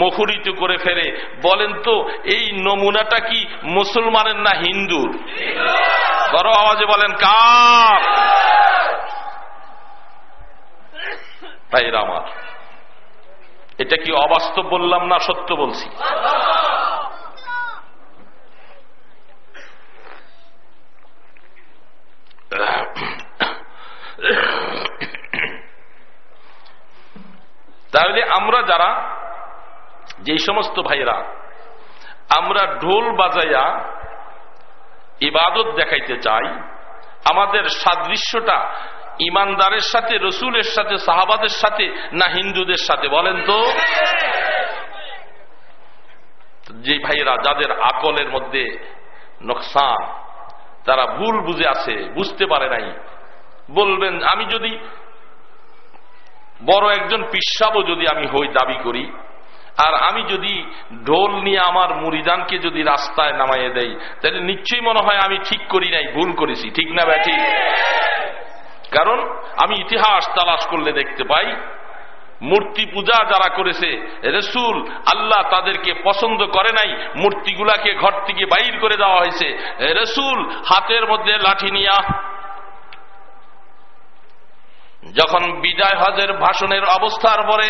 মুখরিত করে ফেরে বলেন তো, এই নমুনাটা কি মুসলমানের না হিন্দুর? বড় আওয়াজে বলেন, কার? ভাইরা আমার, এটা কি অবাস্তব বললাম না সত্য বলছি? তাহলে আমরা যারা যে সমস্ত ভাইরা আমরা ঢোল বাজাইয়া ইবাদত দেখাইতে চাই, আমাদের সাদৃশ্যটা ইমানদারের সাথে, রসুলের সাথে, সাহাবাদের সাথে, না হিন্দুদের সাথে, বলেন তো? যে ভাইরা যাদের আকলের মধ্যে নোকসান তারা ভুল বুঝে আছে, বুঝতে পারে নাই। বলবেন, আমি যদি বড় একজন পিসাবও যদি আমি হই দাবি করি, আর আমি যদি ঢোল নিয়ে আমার মুরিদানকে যদি রাস্তায় নামাইয়ে দেই, তাহলে নিশ্চয়ই মনে হয় আমি ঠিক করি নাই, ভুল করেছি। ঠিক না ব্যাঠি কারণ আমি ইতিহাস তালাশ করলে দেখতে পাই মূর্তি পূজা যারা করেছে, রসুল আল্লাহ তাদেরকে পছন্দ করে নাই, মূর্তিগুলাকে ঘর থেকে বাইর করে দেওয়া হয়েছে। রসুল হাতের মধ্যে লাঠি নিয়া যখন বিদায় হজের ভাষণের অবস্থার পরে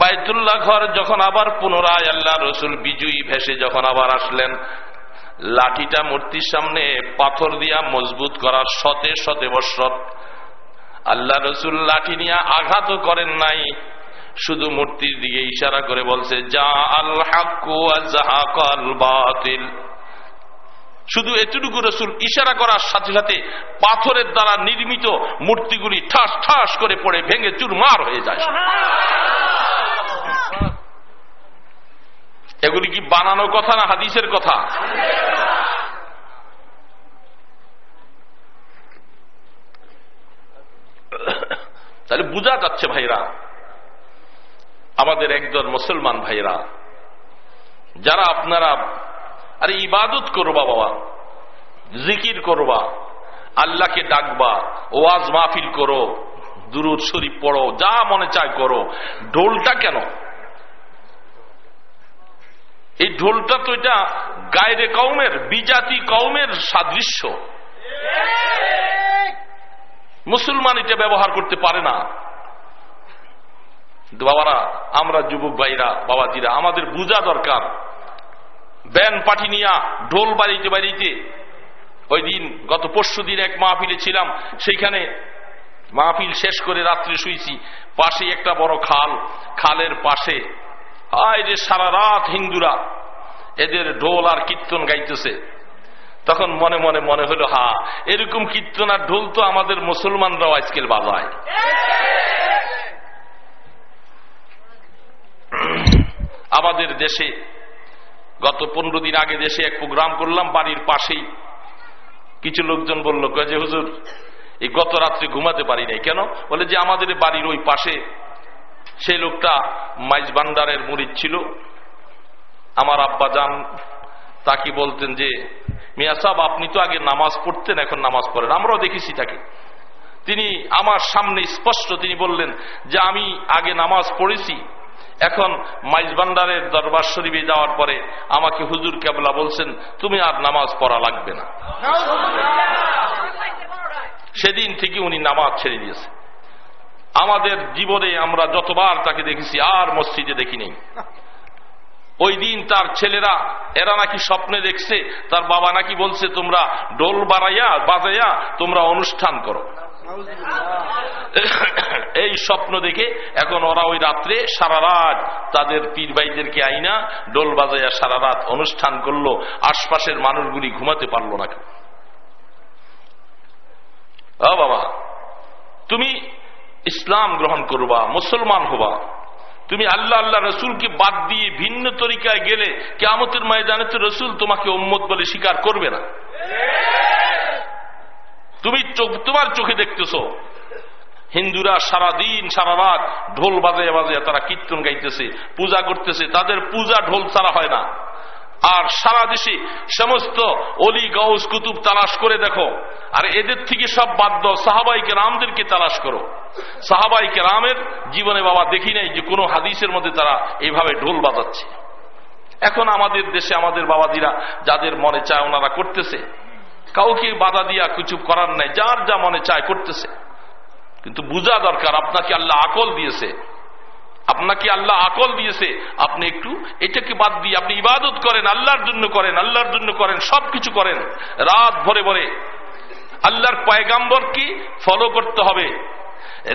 বাইতুল্লাহ ঘর যখন আবার পুনরায় আল্লাহ রসুল বিজয়ী ভেসে যখন আবার আসলেন, লাঠিটা মূর্তির সামনে পাথর দিয়া মজবুত করার শতে শতে বৎসর আল্লাহ রসুল লাঠি নিয়ে আঘাতও করেন নাই। শুধু মূর্তির দিকে ইশারা করে বলছে, যা বাতিল। শুধু এতটুকু রসুল ইশারা করার সাথে সাথে পাথরের দ্বারা নির্মিত মূর্তিগুলি ঠাস ঠাস করে পড়ে, ভেঙে চুরমার হয়ে যায়। এগুলি কি বানানো কথা না হাদিসের কথা? তাহলে বোঝা যাচ্ছে ভাইরা আমাদের একজন মুসলমান ভাইরা যারা আপনারা আরে ইবাদত করবা বাবা জিকির করবা আল্লাহকে ডাকবা ওয়াজ মাহফিল করো দুরুদ শরীফ পড়ো যা মনে চায় করো ঢোলটা কেন? এই ঢোলটা তো এটা গায়রে কৌমের বিজাতি কৌমের সাদৃশ্য। মুসলমান এটা ব্যবহার করতে পারে না। বাবারা, আমরা যুবক ভাইরা, বাবাজিরা, আমাদের বুঝা দরকার। ব্যান পাঠি নিয়া ঢোল বাড়িতে বাড়িতে ওই দিন গত পরশু দিন এক মাহফিলে ছিলাম, সেইখানে মাহফিল শেষ করে রাত্রে শুয়েছি পাশে একটা বড় খাল, খালের পাশে। আয় যে সারা রাত হিন্দুরা, এদের ঢোল আর কীর্তন গাইতেছে। তখন মনে মনে মনে হলো, হা, এরকম কীর্তন আর ঢোল তো আমাদের মুসলমানরাও আজকাল বাজায়। আমাদের দেশে গত পনেরো দিন আগে দেশে এক প্রোগ্রাম করলাম, বাড়ির পাশেই। কিছু লোকজন বলল যে, হুজুর, এই গত রাত্রে ঘুমাতে পারি নাই। কেন? বলে যে, আমাদের বাড়ির ওই পাশে সেই লোকটা মাইজ ভান্ডারের মুড়িদ ছিল। আমার আব্বা যান তাকে বলতেন যে, মিয়া সাহেব, আপনি তো আগে নামাজ পড়তেন, এখন নামাজ পড়েন। আমরাও দেখেছি তাকে। তিনি আমার সামনে স্পষ্ট তিনি বললেন যে, আমি আগে নামাজ পড়েছি এখন মাইজবান্ডারের দরবার শরীফে যাওয়ার পরে আমাকে হুজুর কেবলা বলছেন, তুমি আর নামাজ পড়া লাগবে না। সেদিন থেকে উনি নামাজ ছেড়ে দিয়েছে। আমাদের জীবনে আমরা যতবার তাকে দেখেছি, আর মসজিদে দেখি নেই। ওই দিন তার ছেলেরা, এরা নাকি স্বপ্নে দেখছে, তার বাবা নাকি বলছে, তোমরা ডোল বাড়াইয়া বাজাইয়া, তোমরা অনুষ্ঠান করো। এই স্বপ্ন দেখে এখন ওরা ওই রাত্রে সারা রাত তাদের পীর ভাইদেরকে আইনা ডোল বাজাইয়া সারা রাত অনুষ্ঠান করল, আশপাশের মানুষগুলি ঘুমাতে পারল না বাবা, তুমি ইসলাম গ্রহণ করবা, মুসলমান হবা। তুমি আল্লাহ আল্লাহ রসুলকে বাদ দিয়ে ভিন্ন তরিকায় গেলে কেমতের ময়দানে তো রসুল তোমাকে উম্মত বলে স্বীকার করবে না। তুমি তোমার চোখে দেখতেছ। হিন্দুরা সারা দিন সারা রাত ঢোল বাজে বাজে তারা কীর্তন গাইতেছে, পূজা করতেছে, তাদের পূজা ঢোল ছাড়া হয় না। আর সারা দেশে সমস্ত অলি গৌস কুতুব তালাশ করে দেখো। আর এদের থেকে সব দাও সাহাবাইকে রামদেরকে তালাশ করো। সাহাবাইকে রামের জীবনে বাবা দেখি নাই যে কোনো হাদিসের মধ্যে তারা এইভাবে ঢোল বাজাচ্ছে। এখন আমাদের দেশে আমাদের বাবাদিরা যাদের মনে চায় ওনারা করতেছে। কাউকে বাধা দিয়া কিছু করার নাই, যার যা মনে চায় করতেছে। কিন্তু বুঝা দরকার, আপনাকে আল্লাহ আকল দিয়েছে। আপনাকে আল্লাহ আকল দিয়েছে। আপনি একটু এটাকে বাদ দিয়ে আপনি ইবাদত করেন, আল্লাহর জন্য করেন, আল্লাহর জন্য করেন সব কিছু করেন, রাত ভরে ভরে। আল্লাহর পয়গাম্বরকে ফলো করতে হবে।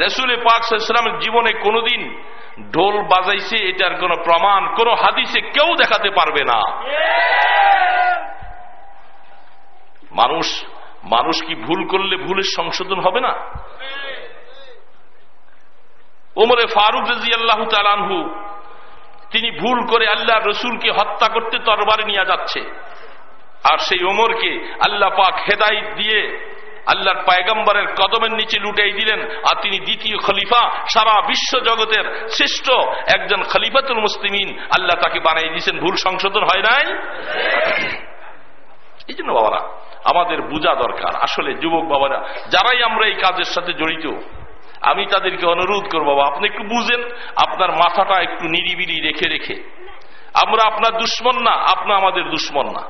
রসুল পাকসালামের জীবনে কোনোদিন ঢোল বাজাইছে, এটার কোন প্রমাণ, কোন হাদিসে কেউ দেখাতে পারবে না। মানুষ মানুষ কি ভুল করলে ভুলের সংশোধন হবে না? ওমরে ফারুক রাজি আল্লাহ তালানহু তিনি ভুল করে আল্লাহ রসুলকে হত্যা করতে তরবারে নিয়ে যাচ্ছে। আর সেই ওমরকে আল্লাহ পাক হেদাই দিয়ে আল্লাহর পায়গম্বরের কদমের নিচে লুটাই দিলেন, আর তিনি দ্বিতীয় খলিফা, সারা বিশ্ব জগতের শ্রেষ্ঠ একজন খলিফাতুল মুসলিমিন। আল্লাহ তাকে বানাই দিয়েছেন, ভুল সংশোধন হয় নাই? এই জন্য বাবারা আমাদের বোঝা দরকার। আসলে যুবক বাবারা, যারাই আমরা এই কাজের সাথে জড়িত, আমি তাদেরকে অনুরোধ করব, বাবা, আপনি একটু বুঝেন, আপনার মাথাটা একটু নিরিবিলি রেখে রেখে। আমরা আপনার দুশ্মন না, আপনি আমাদের দুশ্মন না।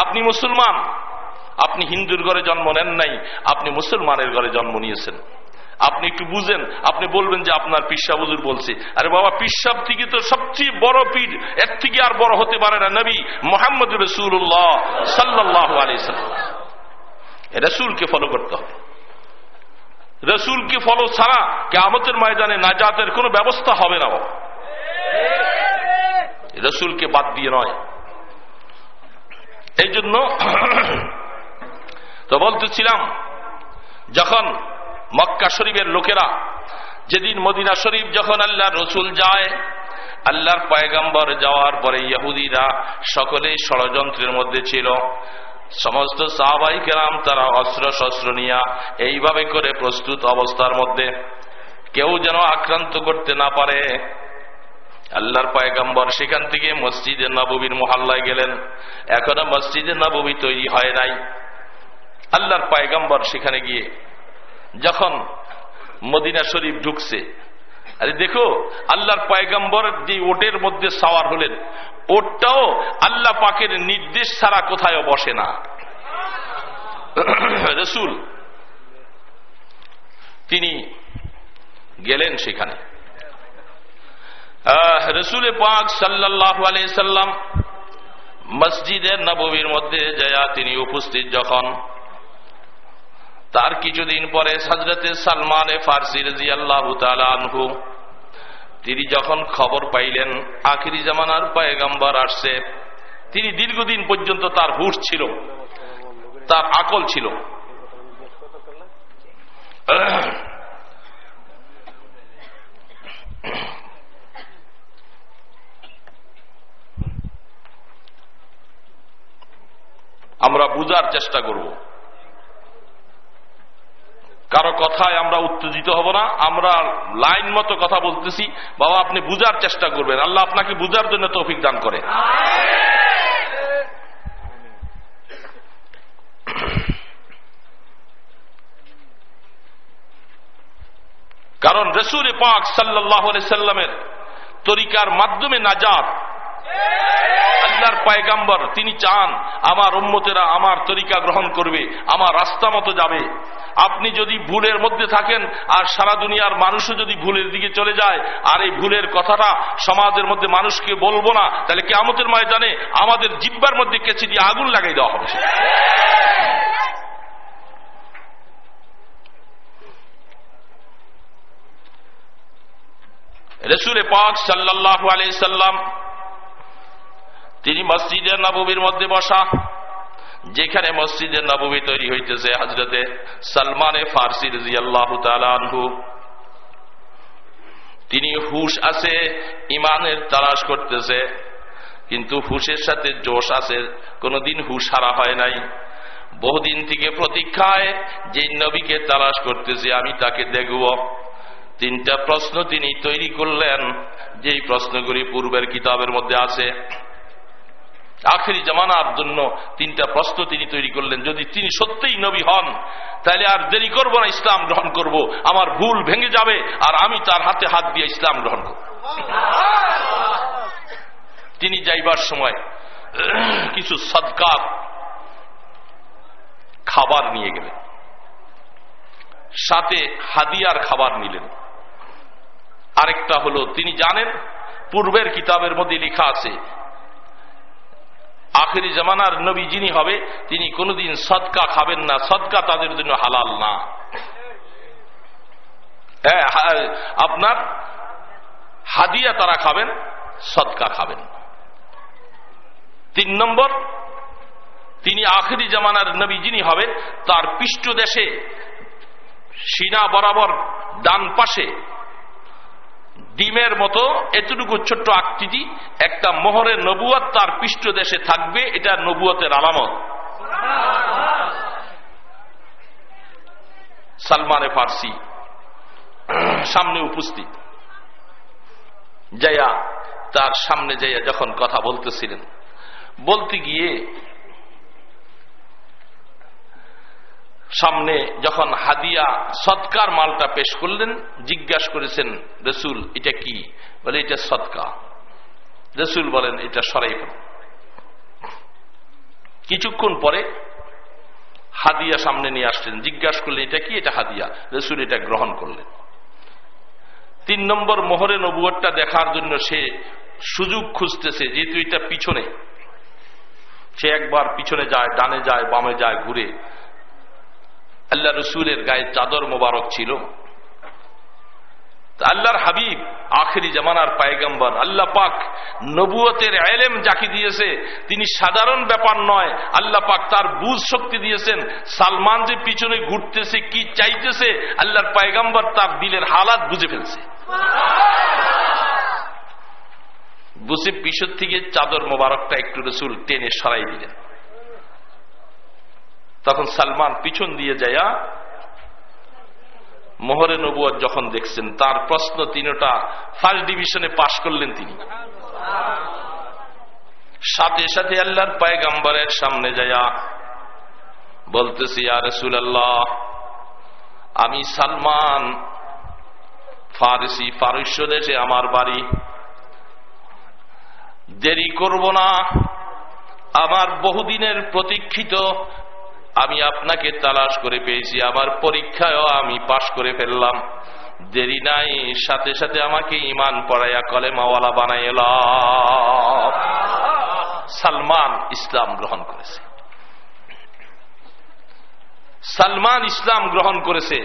আপনি মুসলমান, আপনি হিন্দুর ঘরে জন্ম নেন নাই, আপনি মুসলমানের ঘরে জন্ম নিয়েছেন। আপনি একটু বুঝেন, আপনি বলবেন যে আপনার পিসা বুজুর বলছে। আরে বাবা, পিসাব থেকে তো সবচেয়ে বড় পীর, এর থেকে আর বড় হতে পারে না নবী মোহাম্মদ রসুল্লাহ সাল্লাহ রসুলকে ফলো করতে হবে। রসুলকে ফলো ছাড়া কেমতের ময়দানে নাজাতের কোনো ব্যবস্থা হবে না রসুলকে বাদ দিয়ে নয়। এই জন্য তো বলতেছিলাম, যখন মক্কা শরীফের লোকেরা যেদিন মদিনা শরীফ যখন আল্লাহ রসুল যায়, আল্লাহর পয়গাম্বর যাওয়ার পরে ইহুদিরা সকলেই ষড়যন্ত্রের মধ্যে ছিল। সমস্ত সাহাবাই কেরাম তারা অস্ত্র শস্ত্র নিয়া এইভাবে করে প্রস্তুত অবস্থার মধ্যে কেউ যেন আক্রান্ত করতে না পারে। আল্লাহর পয়গম্বর সেখান থেকে মসজিদে নববীর মহাল্লায় গেলেন। এখনও মসজিদে নববী তৈরি হয় নাই। আল্লাহর পয়গম্বর সেখানে গিয়ে যখন মদিনা শরীফ ঢুকছে, আরে দেখো, আল্লাহর পয়গম্বর যে ওটের মধ্যে সাওয়ার হলেন, ওটটাও আল্লাহ পাকের নির্দেশ ছাড়া কোথায় বসে না। রসুল, তিনি গেলেন সেখানে। রসুলে পাক সাল্লাহ সাল্লাম মসজিদের নবীর মধ্যে জয়া তিনি উপস্থিত যখন তার কিছুদিন পরে সাজরতে সালমানে ফার্সি রাজি আল্লাহ আনহু। তিনি যখন খবর পাইলেন, আখিরি জামানার পায়গাম্বার আসছে। তিনি দীর্ঘদিন পর্যন্ত তার হুশ ছিল, তার আকল ছিল। আমরা বুঝার চেষ্টা করব। কারও কথায় আমরা উত্তেজিত হব না, আমরা লাইন মতো কথা বলতেছি, বাবা আপনি বুঝার চেষ্টা করবেন, আল্লাহ আপনাকে বুঝার জন্য তৌফিক দান করে। কারণ রসুল পাক সাল্লাহ সাল্লামের তরিকার মাধ্যমে নাজাত, আল্লাহর পায়গাম্বর তিনি চান, আমার উন্মতেরা আমার তরিকা গ্রহণ করবে, আমার রাস্তা মতো যাবে। আপনি যদি ভুলের মধ্যে থাকেন আর সারা দুনিয়ার মানুষও যদি ভুলের দিকে চলে যায়, আর এই ভুলের কথাটা সমাজের মধ্যে মানুষকে বলব না, তাহলে কেমতের ময়দানে আমাদের জিব্বার মধ্যে কেচি দিয়ে আগুন লাগাই দেওয়া হবে। রসুলে পাক সাল্লাহ আলাই সাল্লাম, তিনি মসজিদের নবীর মধ্যে বসা যেখানে মসজিদের নবী তৈরি হইতেছে হজরতে সালমানে ফার্সি রাজি আল্লাহ তালু তিনি হুশ আছে ইমানের তালাশ করতেছে, কিন্তু হুশের সাথে জোশ আছে, কোনদিন হুশ হারা হয় নাই। বহুদিন থেকে প্রতীক্ষায় যে নবীকে তালাশ করতেছে, আমি তাকে দেখব। তিনটা প্রশ্ন তিনি তৈরি করলেন, যেই প্রশ্নগুলি পূর্বের কিতাবের মধ্যে আছে। আখেরি জামানার জন্য তিনটা প্রশ্ন তিনি তৈরি করলেন। যদি তিনি সত্যিই নবী হন, তাহলে আর দেরি করব না, ইসলাম গ্রহণ করব। আমার ভুল ভেঙে যাবে, আর আমি তার হাতে হাত দিয়ে ইসলাম গ্রহণ করব। তিনি যাইবার সময় কিছু সৎকার খাবার নিয়ে গেলেন। সাথে হাদিয়ার খাবার নিলেন। আরেকটা হলো, তিনি জানেন, পূর্বের কিতাবের মধ্যে লেখা আছে আখেরি জামানার নবী যিনি হবে, তিনি কোনোদিন সদকা খাবেন না। সদকা তাদের জন্য হালাল না। হ্যাঁ আপনার হাদিয়া তারা খাবেন, সদকা খাবেন। তিন নম্বর, তিনি আখেরি জামানার নবী যিনি হবেন তার পৃষ্ঠ দেশে, সিনা বরাবর ডান পাশে ডিমের মতো এতটুকু ছোট্ট আকৃতি, একটা মোহরের নবুয়াত তার পৃষ্ঠ দেশে থাকবে, এটা নবুয়তের আলামত। সালমানে ফার্সি, সামনে উপস্থিত। যাইয়া তার সামনে যাইয়া যখন কথা বলতেছিলেন, বলতে গিয়ে সামনে যখন হাদিয়া সৎকার মালটা পেশ করলেন, জিজ্ঞাসা করেছেন, রসুল, এটা কি? বলে, এটা সৎকা। রসুল বলেন, এটা সরাই কিছুক্ষণ পরে হাদিয়া সামনে নিয়ে আসলেন, জিজ্ঞাসা করলেন, এটা কি? এটা হাদিয়া? রসুল এটা গ্রহণ করলেন। তিন নম্বর মোহরে নবুয়টা দেখার জন্য সে সুযোগ খুঁজতেছে, যেহেতু এটা পিছনে। সে একবার পিছনে যায়, ডানে যায়, বামে যায়, ঘুরে আল্লাহ রসুলের গায়ে চাদর মোবারক ছিল। আল্লাহর হাবিব, আখেরি জামানার পায়গম্বর, আল্লাহ পাক নবুয়তের এলেম যাকে দিয়েছে, তিনি সাধারণ ব্যাপার নয়, আল্লাহ পাক তার বুঝ শক্তি দিয়েছেন, সালমান যে পিছনে ঘুরতেছে, কি চাইতেছে, আল্লাহর পায়গম্বর তার দিলের হালাত বুঝে ফেলছে। বুঝে পিছর থেকে চাদর মোবারকটা একটু রসুল টেনে সরাই দিলেন। তখন সালমান পিছন দিয়ে যাইয়া মোহরে নবুয় যখন দেখছেন, তার প্রশ্ন তিনটা ফার্স্ট ডিভিশনে পাশ করলেন তিনি। সাথে সাথে আল্লাহর পায়গাম্বারের সামনে যাইয়া বলতেছি আর রসুল আল্লাহ আমি সালমান, ফারসি ফারস্য দেশে আমার বাড়ি। দেরি করব না, আমার বহুদিনের প্রতীক্ষিত আমি আপনাকে তালাশ করে পেয়েছি, আমার পরীক্ষায়ও আমি পাশ করে ফেললাম। দেরি নাই, সাথে সাথে আমাকে ইমান পড়াইয়া কলেমাওয়ালা বানাই সালমান ইসলাম গ্রহণ করেছে। সালমান ইসলাম গ্রহণ করেছে,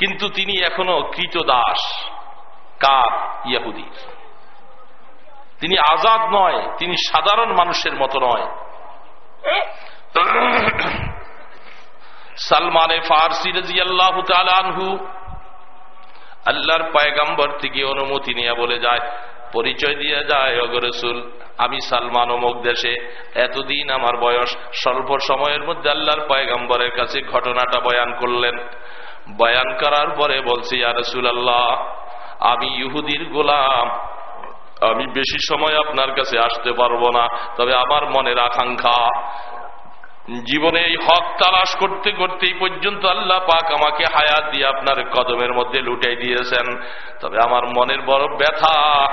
কিন্তু তিনি এখনও কৃত দাস কার ইয়াহুদির তিনি আজাদ নয়, তিনি সাধারণ মানুষের মতো নয়। সালমানে ফার্সি রাজি আল্লাহ আনহু আল্লাহর পায়গাম্বর থেকে অনুমতি নিয়ে বলে যায়, পরিচয় দিয়ে যায় অগরসুল আমি সালমান অমুক দেশে। এতদিন আমার বয়স স্বল্প সময়ের মধ্যে আল্লাহর পায়গাম্বরের কাছে ঘটনাটা বয়ান করলেন। বয়ান করার পরে বলছি রসুল আল্লাহ আমি ইহুদির গোলাম। আমি বেশি সময় আপনার কাছে আসতে পারব না, তবে আমার মনের আকাঙ্ক্ষা জীবনে এই হক তালাশ করতে করতে এই পর্যন্ত আল্লাহ পাক আমাকে হায়াত দিয়ে আপনার কদমের মধ্যে লুটাই দিয়েছেন। তবে আমার মনের বড় ব্যথা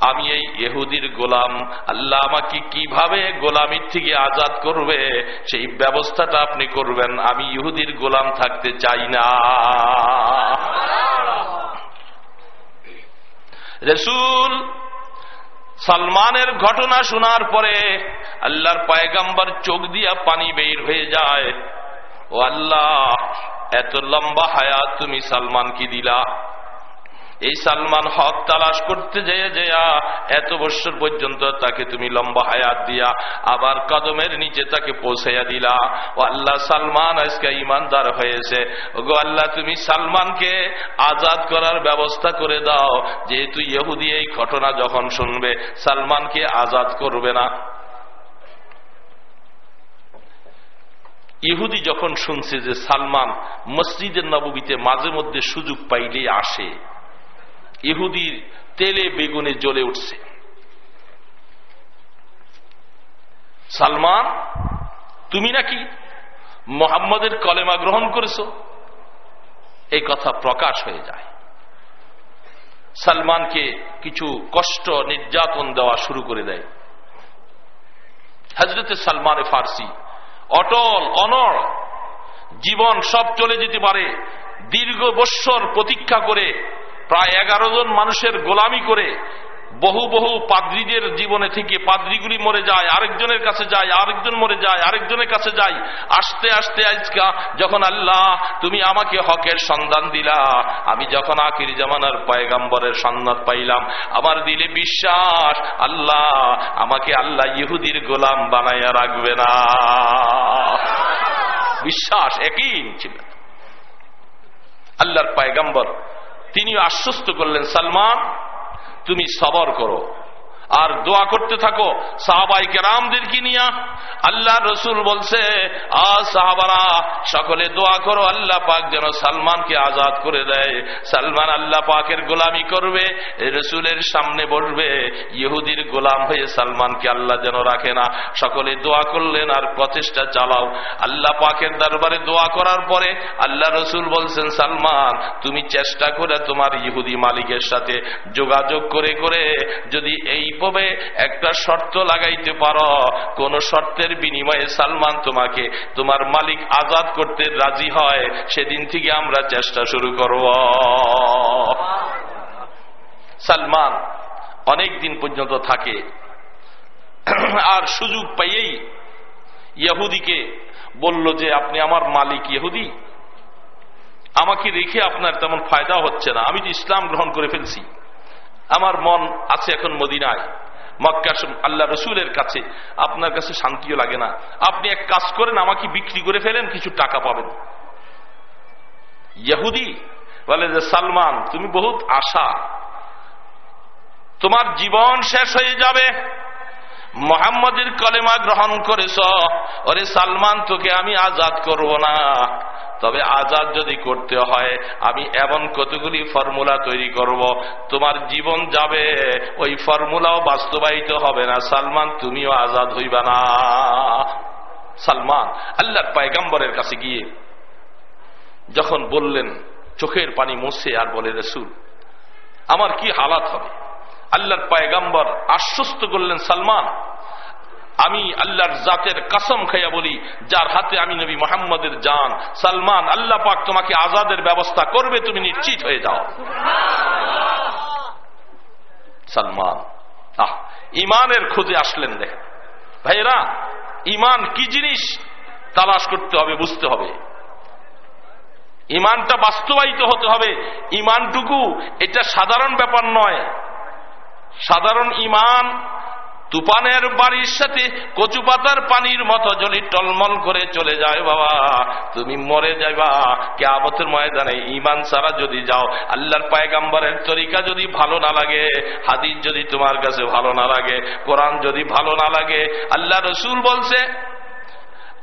আমি এই এহুদির গোলাম আল্লাহ আমাকে কীভাবে গোলামির থেকে আজাদ করবে সেই ব্যবস্থাটা আপনি করবেন। আমি ইহুদির গোলাম থাকতে চাই না। রসুল সালমানের ঘটনা শোনার পরে আল্লাহর পায়গাম্বার চোখ দিয়া পানি বের হয়ে যায়। ও আল্লাহ, এত লম্বা হায়াত তুমি সালমানকে দিলা? এই সালমান হক তালাশ করতে যেয়ে যেয়া এত বছর পর্যন্ত তাকে তুমি লম্বা হায়াত দিয়া আবার কদমের নিচে তাকে পৌঁছাইয়া দিলা। ও আল্লাহ, সালমান আজকে ইমানদার হয়েছে। গো আল্লাহ, তুমি সালমানকে আজাদ করার ব্যবস্থা করে দাও। যেহেতু ইহুদি এই ঘটনা যখন শুনবে, সালমানকে আজাদ করবে না। ইহুদি যখন শুনছে যে সালমান মসজিদের নবীতে মাঝে মধ্যে সুযোগ পাইলেই আসে ইহুদির তেলে বেগুনে জ্বলে উঠছে। সালমান, তুমি নাকি মোহাম্মদের কলেমা গ্রহণ করেছ? এই কথা প্রকাশ হয়ে যায়। সালমানকে কিছু কষ্ট, নির্যাতন দেওয়া শুরু করে দেয়। হজরতে সালমানে ফার্সি, অটল, অনড়, জীবন সব চলে যেতে পারে, দীর্ঘ বৎসর প্রতীক্ষা করে প্রায় এগারো জন মানুষের গোলামি করে বহু বহু পাদ্রীদের জীবনে থেকে পাদ্রীগুলি মরে যায়, আরেকজনের কাছে যায়, আরেকজন মরে যায়, আরেকজনের কাছে যায়। আসতে আসতে আজকা যখন আল্লাহ, তুমি আমাকে হকের সন্ধান দিলা, আমি যখন আকির জামানার পয়গাম্বরের সন্ধান পাইলাম, আমার দিলে বিশ্বাস, আল্লাহ, আমাকে আল্লাহ ইহুদির গোলাম বানাইয়া রাখবে না। বিশ্বাস একই ছিল। আল্লাহর পায়গাম্বর তিনি আশ্বস্ত করলেন সালমান তুমি সবর করো। আর দোয়া করতে থাকো। সাহাবাই কেরামদেরকে নিয়ে? আল্লাহ রসুল বলছে, আ সাহাবারা, সকলে দোয়া করো, আল্লাহ পাক যেন সালমানকে আজাদ করে দেয়। সালমান আল্লাহ পাকের গোলামি করবে রসুলের সামনে বসবে। ইহুদির গোলাম হয়ে সালমানকে আল্লাহ যেন রাখে না। সকলে দোয়া করলেন আর প্রচেষ্টা চালাও। আল্লাহ পাকের দরবারে দোয়া করার পরে আল্লাহ রসুল বলছেন, সালমান, তুমি চেষ্টা করে তোমার ইহুদি মালিকের সাথে যোগাযোগ করে করে যদি এই এইভাবে একটা শর্ত লাগাইতে পারো? কোন শর্তের বিনিময়ে সালমান তোমাকে, তোমার মালিক আজাদ করতে রাজি হয়, সেদিন থেকে আমরা চেষ্টা শুরু করব। সালমান অনেক দিন পর্যন্ত থাকে। আর সুযোগ পাইয়েই ইহুদিকে বলল যে, আপনি আমার মালিক ইহুদি? আমাকে রেখে আপনার তেমন ফায়দা হচ্ছে না। আমি তো ইসলাম গ্রহণ করে ফেলছি। আমার মন আছে এখন মদিনায়। মক্কা আল্লাহ রসুলের কাছে আপনার কাছে শান্তিও লাগে না। আপনি এক কাজ করেন, আমাকে বিক্রি করে ফেলেন, কিছু টাকা পাবেন। ইহুদি বলে যে, সালমান, তুমি বহুত আশা। তোমার জীবন শেষ হয়ে যাবে। মোহাম্মদের কলেমা গ্রহণ করেছ, ওরে সালমান, তোকে আমি আজাদ করব না। তবে আজাদ যদি করতে হয়, আমি এমন কতগুলি ফর্মুলা তৈরি করব, তোমার জীবন যাবে, ওই ফর্মুলাও বাস্তবায়িত হবে না। সালমান, তুমিও আজাদ হইবা না। সালমান, আল্লাহর পায়গাম্বরের কাছে গিয়ে যখন বললেন, চোখের পানি মুছে আর বলে, রসুল, আমার কি হালাত হবে? আল্লাহর পায়গাম্বর আশ্বস্ত করলেন, সালমান আমি আল্লাহর জাতের কাসম খাইয়া বলি, যার হাতে আমি নবী মোহাম্মদের জান। সালমান, আল্লাহ পাক তোমাকে আজাদের ব্যবস্থা করবে, তুমি নিশ্চিত হয়ে যাও। সালমান, আহ ইমানের খোঁজে আসলেন দেখ ভাইরা ইমান কি জিনিস? তালাশ করতে হবে, বুঝতে হবে। ইমানটা বাস্তবায়িত হতে হবে। ইমানটুকু এটা সাধারণ ব্যাপার নয়। সাধারণ ইমান তুফানের বাড়ির সাথে কচু পাতার পানির মতো জলি টলমল করে চলে যায় বাবা, তুমি মরে যাইবা। কে আবতের ময়দানে ইমান সারা যদি যাও, আল্লাহর পায়গাম্বারের তরিকা যদি ভালো না লাগে, হাদিস যদি তোমার কাছে ভালো না লাগে, কোরআন যদি ভালো না লাগে, আল্লাহ রসুল বলছে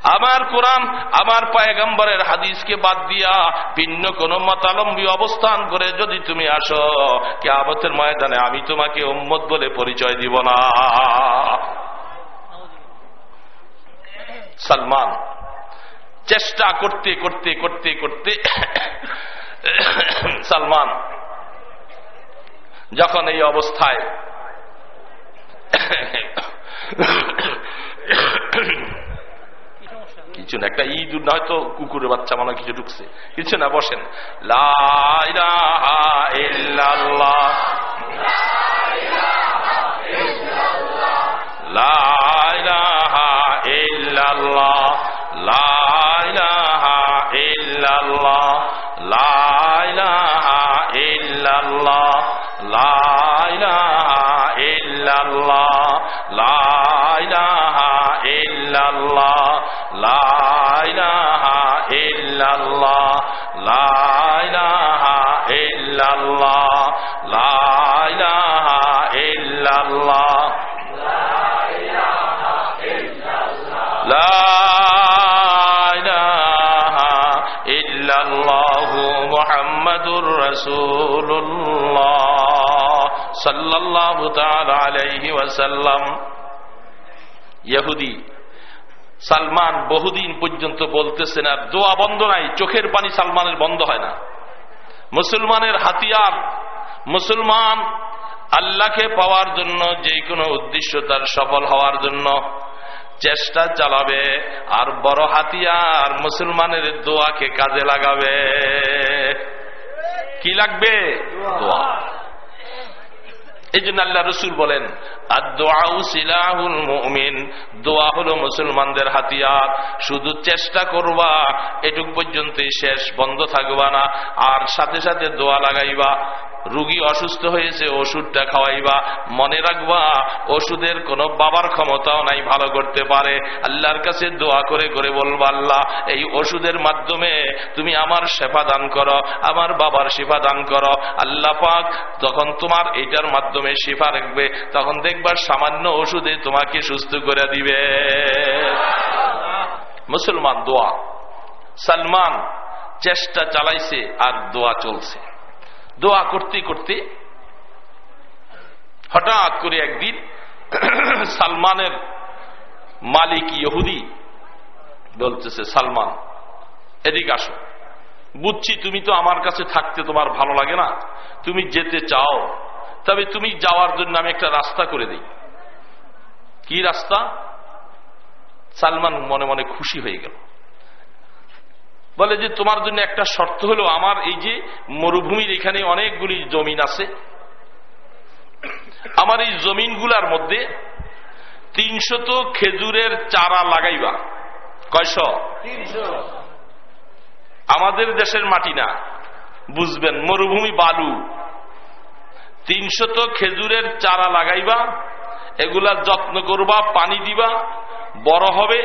আমার কোরআন আমার পায়গাম্বরের হাদিসকে বাদ দিয়া ভিন্ন কোন মতালম্বী অবস্থান করে যদি তুমি আসো কে আবতের ময়দানে আমি তোমাকে উম্মত বলে পরিচয় দিব না সালমান চেষ্টা করতে করতে করতে করতে সালমান যখন এই অবস্থায় কিছু না একটা ঈদ হয়তো কুকুরের বাচ্চা মানে কিছু ঢুকছে। কিছু না, বসেন। লাহ লাইলাহা ইল্লাল্লাহ। লাইলাহা ইল্লাল্লাহ। ইহুদি সালমান বহুদিন পর্যন্ত বলতেছেন আর দোয়া বন্ধ নাই, চোখের পানি সালমানের বন্ধ হয় না। মুসলমানের হাতিয়ার, মুসলমান আল্লাহকে পাওয়ার জন্য যে কোনো উদ্দেশ্য তার সফল হওয়ার জন্য চেষ্টা চালাবে, আর বড় হাতিয়ার মুসলমানের দোয়াকে কাজে লাগাবে। কি লাগবে? দোয়া। এই জন্য আল্লাহ রসুল বলেন দোয়া হলো মুসলমানদের হাতিয়ার। শুধু চেষ্টা করবা, এটুক পর্যন্তই শেষ, বন্ধ থাকবা না, আর সাথে সাথে দোয়া লাগাইবা। রুগী অসুস্থ হয়েছে, ওষুধটা খাওয়াইবা। মনে রাখবা, ওষুধের কোনো বাবার ক্ষমতাও নাই, ভালো করতে পারে। আল্লাহর কাছে দোয়া করে করে বলবা, আল্লাহ, এই ওষুধের মাধ্যমে তুমি আমার সেবা দান করো, আমার বাবার সেবা দান করো। আল্লাহ পাক তখন তোমার এইটার মাধ্যমে শিফা রাখবে, তখন দেখবার সামান্য ওষুধে তোমাকে সুস্থ করে দিবে। মুসলমান, দোয়া। সালমান, চেষ্টা চালাইছে আর দোয়া চলছে। দোয়া করতে করতে হঠাৎ করে একদিন সালমানের মালিক ইহুদি বলতেছে, সালমান, এদিকে আসো। বুঝছি তুমি তো আমার কাছে থাকতে তোমার ভালো লাগে না। তুমি যেতে চাও। তবে তুমি যাওয়ার জন্য আমি একটা রাস্তা করে দিই। কি রাস্তা? সালমান মনে মনে খুশি হয়ে গেল। বলে যে তোমার জন্য একটা শর্ত হলো আমার এই যে মরুভূমির এখানে অনেকগুলি জমিন আছে। আমার এই জমিনগুলার মধ্যে তিনশত খেজুরের চারা লাগাইবা। কয়শ? আমাদের দেশের মাটি না। বুঝবেন মরুভূমি বালু। তিনশত খেজুরের চারা লাগাইবা এগুলা যত্ন করবা, পানি দিবা, বড় হবে।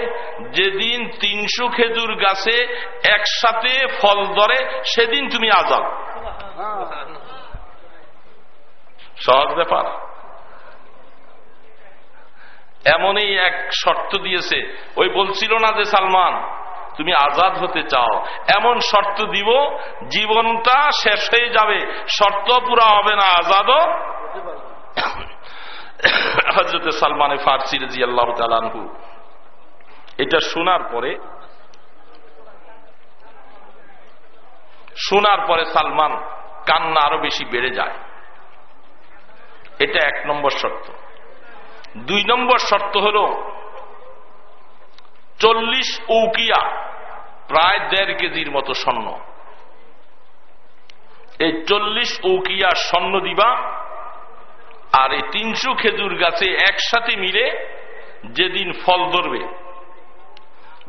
যেদিন তিনশো খেজুর গাছে একসাথে ফল ধরে, সেদিন তুমি আজাদ। সহজ ব্যাপার। এমনই এক শর্ত দিয়েছে। ওই বলছিল না যে, সালমান, তুমি আজাদ হতে চাও। এমন শর্ত দিব, জীবনটা শেষ হয়ে যাবে। শর্ত পুরা হবে না, আজাদও। হজরত সালমানে ফার্সি রাজি আল্লাহ তালানহু এটা শোনার পরে শোনার পরে সালমান কান্না আরও বেশি বেড়ে যায়। এটা এক নম্বর শর্ত। দুই নম্বর শর্ত হল, চল্লিশ উকিয়া প্রায় দেড় কেজির মতো স্বর্ণ। এই চল্লিশ উকিয়া স্বর্ণ দিবা আর এই তিনশো খেজুর গাছে একসাথে মিলে যেদিন ফল ধরবে।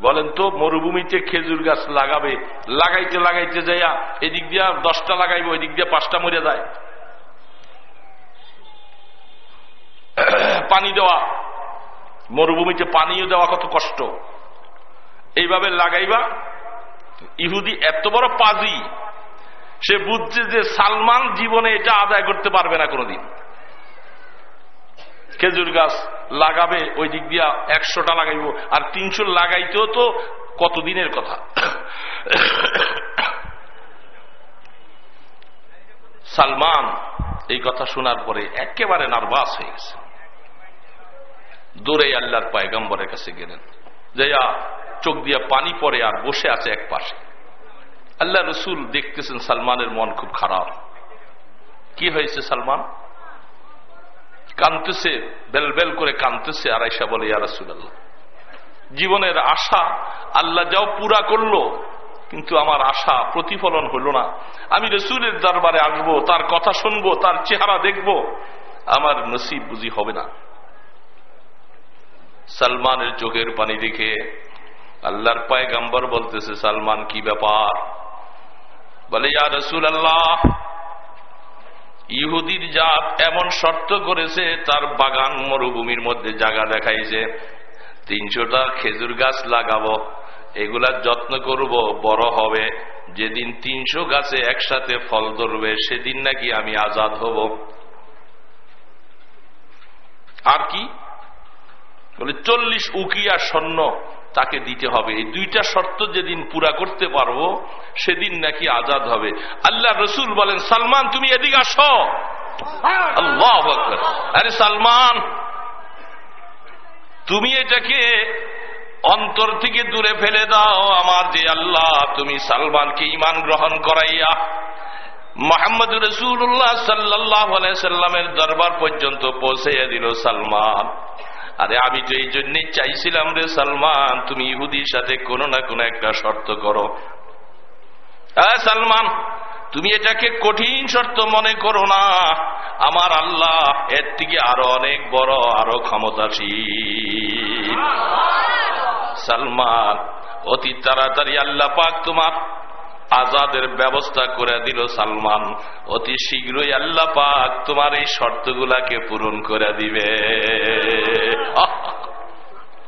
বলেন তো, মরুভূমিতে খেজুর গাছ লাগাবে, লাগাইতে লাগাইতে যাইয়া এদিক দিয়া দশটা লাগাইবো, এদিক দিয়া পাঁচটা মরে যায়। পানি দেওয়া, মরুভূমিতে পানিও দেওয়া কত কষ্ট। এইভাবে লাগাইবা, ইহুদি এত বড় পাজি, সে বুঝছে যে সালমান জীবনে এটা আদায় করতে পারবে না কোনোদিন। খেজুর গাছ লাগাবে, ওই দিক দিয়া একশোটা লাগাইব, আর তিনশো লাগাইতেও তো কতদিনের কথা? সালমান, এই কথা শোনার পরে একেবারে নার্ভাস হয়ে গেছে। দূরে আল্লাহর পায়গম্বরের কাছে গেলেন। যাইয়া চোখ দিয়ে পানি পরে আর বসে আছে এক পাশে। আল্লাহ রসুল দেখতেছেন সালমানের মন খুব খারাপ। কি হয়েছে সালমান? কানতেছে বেল করে কানতেছে আর আইসা বলে, ইয়া রসুল আল্লাহ জীবনের আশা আল্লাহ যাও পুরা করল, কিন্তু আমার আশা প্রতিফলন হলো না। আমি রসুলের দরবারে আসব, তার কথা শুনব, তার চেহারা দেখব, আমার নসিব বুঝি হবে না। সালমানের চোখের পানি দেখে আল্লাহর পায়ে গাম্বার বলতেছে, সালমান, কি ব্যাপার? বলে, ইয়া রসুল আল্লাহ ইহুদির জাত এমন শর্ত করেছে, তার বাগান মরুভূমির মধ্যে জায়গা দেখাইছে। তিনশোটা খেজুর গাছ লাগাবো এগুলার যত্ন করব, বড় হবে। যেদিন তিনশো গাছে একসাথে ফল ধরবে, সেদিন নাকি আমি আজাদ হব। আর কি? বলে, চল্লিশ উকিয়া স্বর্ণ। তাকে দিতে হবে। এই দুইটা শর্ত যেদিন পুরা করতে পারব, সেদিন নাকি আজাদ হবে। আল্লাহ রসুল বলেন, সালমান, তুমি এদিকে আস। আরে সালমান, তুমি এটাকে অন্তর থেকে দূরে ফেলে দাও। আমার যে আল্লাহ, তুমি সালমানকে ইমান গ্রহণ করাইয়া মোহাম্মদ রসুল্লাহ সাল্লাহ সাল্লামের দরবার পর্যন্ত পৌঁছে দিল সালমান। আরে আমি তো এই জন্যই চাইছিলাম রে সালমান, তুমি ইহুদির সাথে কোনো না কোনো একটা শর্ত করো। হ্যাঁ সালমান, তুমি এটাকে কঠিন শর্ত মনে করো না। আমার আল্লাহ এর থেকে আরও অনেক বড়, আরও ক্ষমতাশীল। সালমান, অতি তাড়াতাড়ি আল্লাহ পাক তোমার আজাদের ব্যবস্থা করে দিল সালমান। অতি শীঘ্রই আল্লাহ পাক তোমার এই শর্তগুলাকে পূরণ করে দিবে।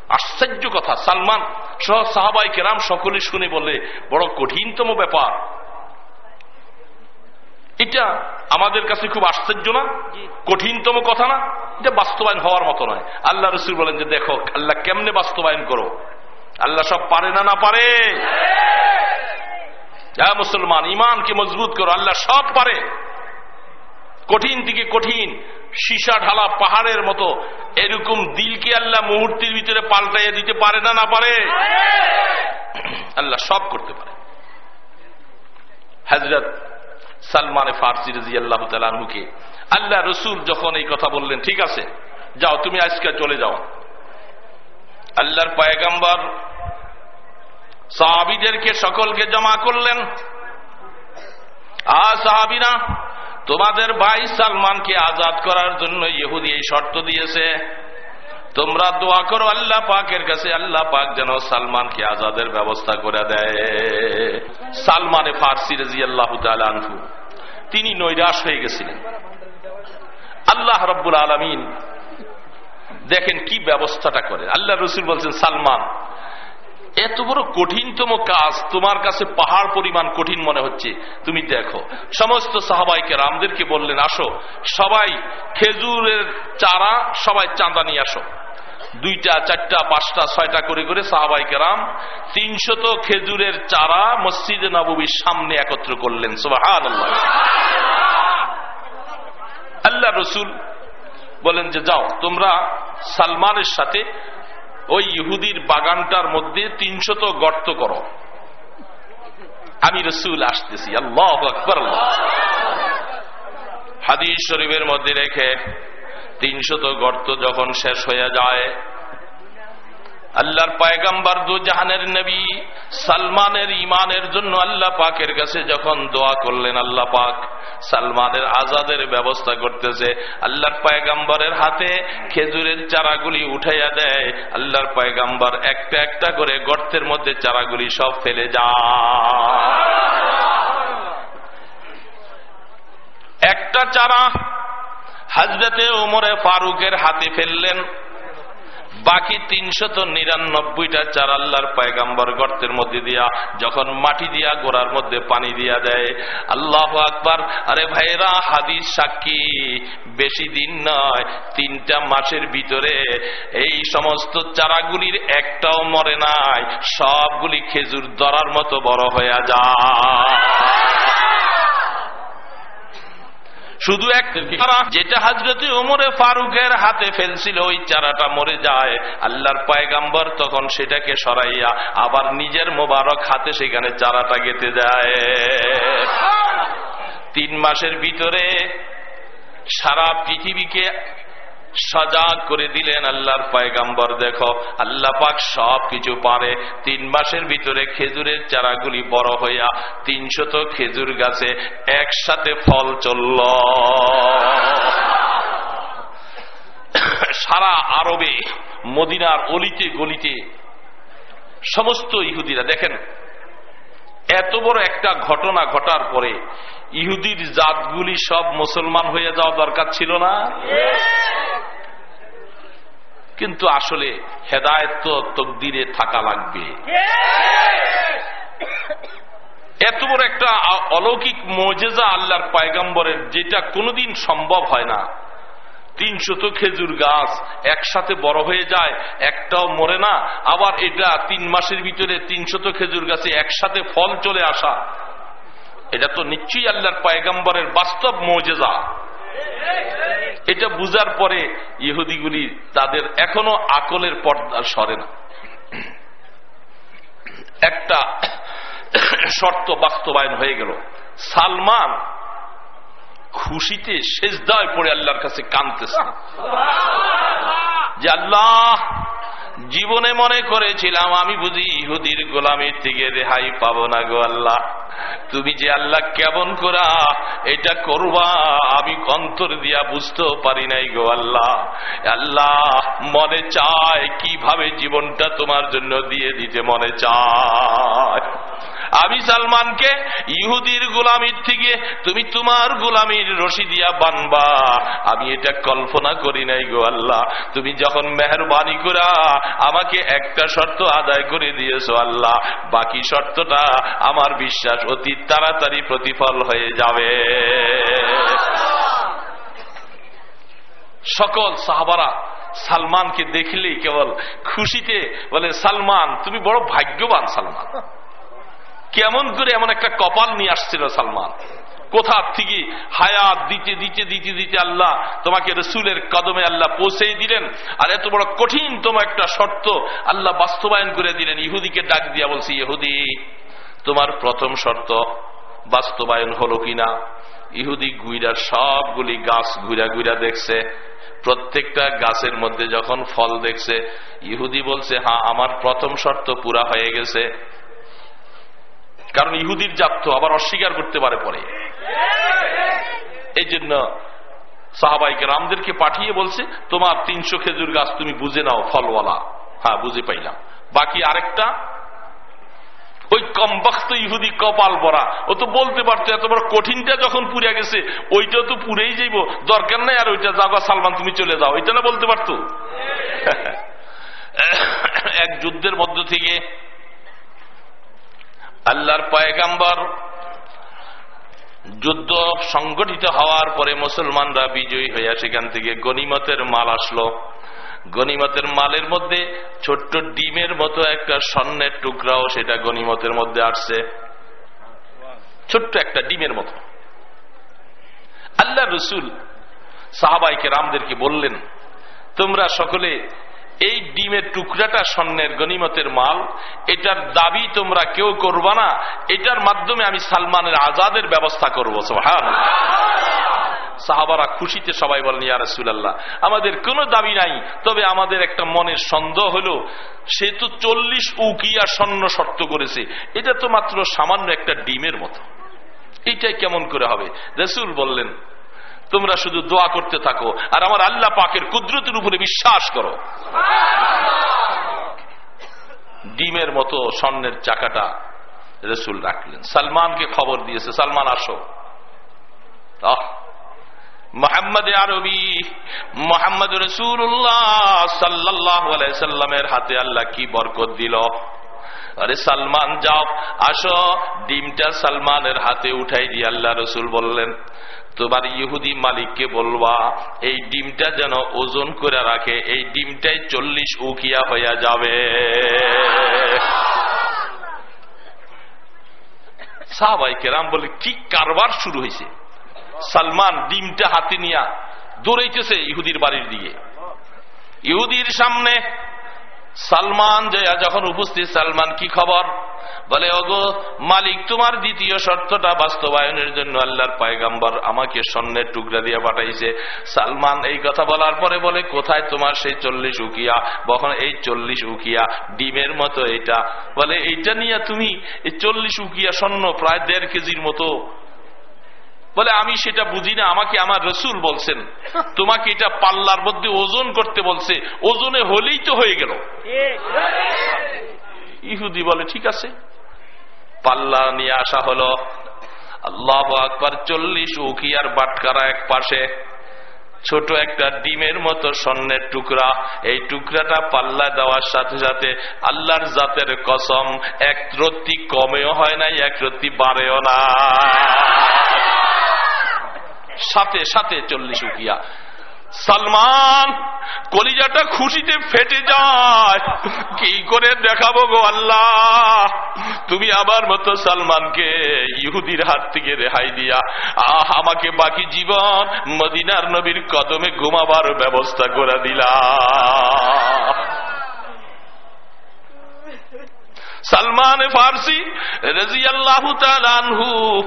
আশ্চর্য কথা সালমান। সহ সাহাবাই কেরাম সকলে শুনে বলে বড় কঠিনতম ব্যাপার। এটা আমাদের কাছে খুব আশ্চর্য না? কঠিনতম কথা না? এটা বাস্তবায়ন হওয়ার মতো নয়। আল্লাহ রসুল বলেন যে দেখো আল্লাহ কেমনে বাস্তবায়ন করো? আল্লাহ সব পারে না না পারে। হ্যাঁ মুসলমান ইমানকে মজবুত করো আল্লাহ সব পারে। কঠিন থেকে কঠিন সীসা ঢালা পাহাড়ের মতো এরকম দিলকে আল্লাহ মুহূর্তের ভিতরে পাল্টাইয়া দিতে পারে না না পারে? আল্লাহ সব করতে পারে। হাজরত সালমানে ফার্সি রাজি আল্লাহ তালুকে আল্লাহ রসুল যখন এই কথা বললেন ঠিক আছে যাও তুমি আজকে চলে যাও। আল্লাহর পায়গাম্বার সাহাবিদেরকে সকলকে জমা করলেন। আ সাহাবিরা, তোমাদের ভাই সালমানকে আজাদ করার জন্য ইহুদি এই শর্ত দিয়েছে। তোমরা দোয়া করো আল্লাহ পাকের কাছে, আল্লাহ পাক যেন সালমানকে আজাদের ব্যবস্থা করে দেয়। সালমানে ফার্সি রাজি আল্লাহ আনহু, তিনি নৈরাশ হয়ে গেছিলেন। আল্লাহ রব্বুল আলমিন দেখেন কি ব্যবস্থাটা করে। আল্লাহ রসুল বলছেন, সালমান এত বড় কঠিনতম কাজ তোমার কাছে পাহাড় পরিমাণ কঠিন মনে হচ্ছে। তুমি দেখো, সমস্ত সাহাবাইকে রামদেরকে বললেন, আসো, সবাই খেজুরের চারা, সবাই চাঁদা নিয়ে আসো। দুইটা, চারটা, পাঁচটা, ছয়টা করে করে সাহাবাইকে রাম তিনশত খেজুরের চারা মসজিদে নবীর সামনে একত্র করলেন। আল্লাহ রসুল বলেন যে, যাও, তোমরা সালমানের সাথে ওই ইহুদির বাগানটার মধ্যে তিনশত গর্ত করো। আমি রসুল আসতেছি, আল্লাহ আকবর হাদিস শরীফের মধ্যে রেখে তিনশত গর্ত যখন শেষ হয়ে যায় আল্লাহর পায়গাম্বার দু জাহানের নবী সালমানের ইমানের জন্য আল্লাহ পাকের কাছে যখন দোয়া করলেন, আল্লাহ পাক সালমানের আজাদের ব্যবস্থা করতেছে। আল্লাহর পায়গাম্বারের হাতে খেজুরের চারাগুলি উঠাইয়া দেয়। আল্লাহর পায়গাম্বার একটা একটা করে গর্তের মধ্যে চারাগুলি সব ফেলে যায়। একটা চারা হাজরতে ওমরে ফারুকের হাতে ফেললেন। বাকি তিনশত নিরানব্বইটা চার আল্লাহর পায়গাম্বর গর্তের মধ্যে দিয়া, যখন মাটি দিয়া, গোড়ার মধ্যে পানি দিয়া দেয়। আল্লাহ আকবার। আরে ভাইরা হাদিস সাক্ষী। বেশি দিন নয়, তিনটা মাসের ভিতরে এই সমস্ত চারাগুলির একটাও মরে নাই, সবগুলি খেজুর দরার মতো বড় হয়ে যায়। শুধু এক চারা যেটা হাজরতি ওমরে ফারুকের হাতে ফেলছিল, ওই চারাটা মরে যায়। আল্লাহর পায়গাম্বর তখন সেটাকে সরাইয়া আবার নিজের মোবারক হাতে সেখানে চারাটা গেতে যায় তিন মাসের ভিতরে সারা পৃথিবীকে সজাগ করে দিলেন আল্লাহর পয়গাম্বর। দেখো, আল্লাহ পাক সব কিছু পারে। তিন মাসের ভিতরে খেজুরের চারাগুলি বড় হইয়া তিনশত খেজুর গাছে একসাথে ফল চলল। সারা আরবে মদিনার অলিতে গলিতে সমস্ত ইহুদিরা, দেখেন এত বড় একটা ঘটনা ঘটার পরে ইহুদির জাতগুলি সব মুসলমান হয়ে যাওয়া দরকার ছিল না? কিন্তু আসলে হেদায়ত তো তকদিরে থাকা লাগবে। এত বড় একটা অলৌকিক মজেজা আল্লাহর পায়গাম্বরের যেটা কোনোদিন সম্ভব হয় না। তিনশত খেজুর গাছ একসাথে বড় হয়ে যায়, একটাও মরে না। আবার এটা তিন মাসের ভিতরে তিনশত খেজুর গাছে একসাথে ফল চলে আসা। এটা তো নিশ্চয়ই আল্লাহর পায়গাম্বরের বাস্তব মজেজা। এটা বুঝার পরে ইহুদিগুলি তাদের এখনও আকলের পর্দা সরে না। একটা শর্ত বাস্তবায়ন হয়ে গেল। সালমান খুশিতে শেষ দায় পড়ে আল্লাহর কাছে কানতেছে যে আল্লাহ, জীবনে মনে করেছিলাম, আমি বুঝি ইহুদির গোলামির থেকে রেহাই পাবো না গো আল্লাহ। তুমি যে আল্লাহ কেমন করা, এটা করবা, আমি অন্তর দিয়া বুঝতেও পারি নাই গো আল্লাহ। আল্লাহ মনে চায় কীভাবে জীবনটা তোমার জন্য দিয়ে দিতে মনে চায়। আমি সালমানকে ইহুদির গোলামির থেকে তুমি তোমার গোলামির রশি দিয়া বানবা। আমি এটা কল্পনা করি নাই গো আল্লাহ। তুমি যখন মেহরবানি করা, আমাকে একটা শর্ত আদায় করে দিয়েছ আল্লাহ। বাকি শর্তটা আমার বিশ্বাস অতি তাড়াতাড়ি প্রতিফল হয়ে যাবে। সকল সাহাবারা সালমানকে দেখলেই কেবল খুশিতে বলে, সালমান, তুমি বড় ভাগ্যবান সালমান। কেমন করে এমন একটা কপাল নিয়ে আসছিল সালমান? কোথা থেকে? হায়াত দিতে দিতে দিতে দিতে আল্লাহ তোমাকে রসুলের কদমে আল্লাহ পৌঁছে দিলেন। আর এত বড় কঠিন তোমার একটা শর্ত আল্লাহ বাস্তবায়ন করে দিলেন। ইহুদিকে ডাক দিয়া বলছি, ইহুদি, তোমার প্রথম শর্ত বাস্তবায়ন হলো কিনা? ইহুদি গুইরার সবগুলি গাছ ঘুরা ঘুরা দেখছে। প্রত্যেকটা গাছের মধ্যে যখন ফল দেখছে, ইহুদি বলছে হ্যাঁ আমার প্রথম শর্ত পুরা হয়ে গেছে। কারণ ইহুদির জাত তো আবার অস্বীকার করতে পারে পরে। এই জন্য সাহাবাইকে রামদেরকে পাঠিয়ে বলছে, তোমার তিনশো খেজুর গাছ তুমি বুঝে নাও, ফলওয়ালা। হ্যাঁ বুঝে পাইলাম। বাকি আরেকটা? ওই কমবাক্ত ইহুদি কপাল ভরা। ও তো বলতে পারতো, এত বড় কঠিনটা যখন পুড়ে গেছে ওইটাও তো পুরেই যাইব। দরকার নাই আর ওইটা। যাওয়া সালমান, তুমি চলে যাও। এটা না বলতে পারতো? এক যুদ্ধের মধ্য থেকে আল্লাহর পয়গাম্বর যুদ্ধ সংগঠিত হওয়ার পরে মুসলমানরা বিজয়ী হইয়া সেখান থেকে গনিমতের মাল আসলো। গনিমতের মালের মধ্যে ছোট্ট ডিমের মতো একটা স্বর্ণের টুকরাও সেটা গনিমতের মধ্যে আসছে। ছোট্ট একটা ডিমের মতো। আল্লাহ রসুল সাহাবাইকে রামদেরকে বললেন, তোমরা সকলে এই ডিমের টুকরাটা স্বর্ণের গনিমতের মাল, এটার দাবি তোমরা কেউ করবা না, এটার মাধ্যমে আমি সালমানের আজাদের ব্যবস্থা করব হ্যাঁ সাহাবারা খুশিতে সবাই বলেন, ইয়া রসুল্লাহ আমাদের কোনো দাবি নাই, তবে আমাদের একটা মনের সন্দেহ হলো সে তো চল্লিশ উকিয়া স্বর্ণ শর্ত করেছে, এটা তো মাত্র সামান্য একটা ডিমের মতো। এটাই কেমন করে হবে? রসুল বললেন তোমরা শুধু দোয়া করতে থাকো। আর আমার আল্লাহ পাকের কুদরতের উপরে বিশ্বাস করো। ডিমের মতো স্বর্ণের চাকাটা রসুল রাখলেন। সালমানকে খবর দিয়েছে, সালমান, আসো। মোহাম্মদ আরবি, মোহাম্মদ রসুল্লাহ সাল্লাহ সাল্লামের হাতে আল্লাহ কি বরকত দিল? আরে সালমান, যাও, আসো। ডিমটা সালমানের হাতে উঠাই দিয়ে আল্লাহ রসুল বললেন তোমার ইহুদি মালিককে বলবা, এই ডিমটা যেন ওজন করে রাখে, এই ডিমটাই চল্লিশ উকিয়া হইয়া যাবে। সাহাবাই কেরাম বলে, কি কারবার শুরু হয়েছে সালমান, ডিমটা হাতে নিয়া দৌড়াইতেছে ইহুদির বাড়ির দিকে। ইহুদির সামনে সালমান জয়া যখন উপস্থিত, সালমান কি খবর? বলে, ওগো, মালিক, তোমার দ্বিতীয় শর্তটা বাস্তবায়নের জন্য আল্লাহর পায়গাম্বর আমাকে স্বর্ণের টুকরা দিয়ে পাঠাইছে। সালমান এই কথা বলার পরে বলে, কোথায় তোমার সেই চল্লিশ উকিয়া? বখন এই চল্লিশ উকিয়া ডিমের মতো এটা। বলে, এইটা নিয়ে তুমি এই চল্লিশ উকিয়া স্বর্ণ প্রায় দেড় কেজির মতো বলে, আমি সেটা বুঝি না, আমাকে আমার রসুল বলছেন। তোমাকে এটা পাল্লার মধ্যে ওজন করতে বলছে। ওজনে হলেই তো হয়ে গেল। ইহুদি বলে, ঠিক আছে। পাল্লা নিয়ে আসা হলো। আল্লাহ আকবার, চল্লিশ উকিয়ার বাটকারা এক পাশে। ছোট একটা ডিমের মতো স্বর্ণের টুকরা। এই টুকরাটা পাল্লা দেওয়ার সাথে সাথে আল্লাহর জাতের কসম, এক রত্তি কমেও হয় নাই, এক রত্তি বাড়েও না সাথে সাথে চল্লিশ উকিয়া। সালমান, কলিজাটা খুশিতে ফেটে যায়। কি করে দেখাবো গো আল্লাহ? তুমি আমার মতো সালমানকে ইহুদির হাত থেকে রেহাই দিয়া, আহ, আমাকে বাকি জীবন মদিনার নবীর কদমে ঘুমাবার ব্যবস্থা করে দিলা। সালমান ফার্সি রাজিয়াল্লাহু তাআলা আনহু।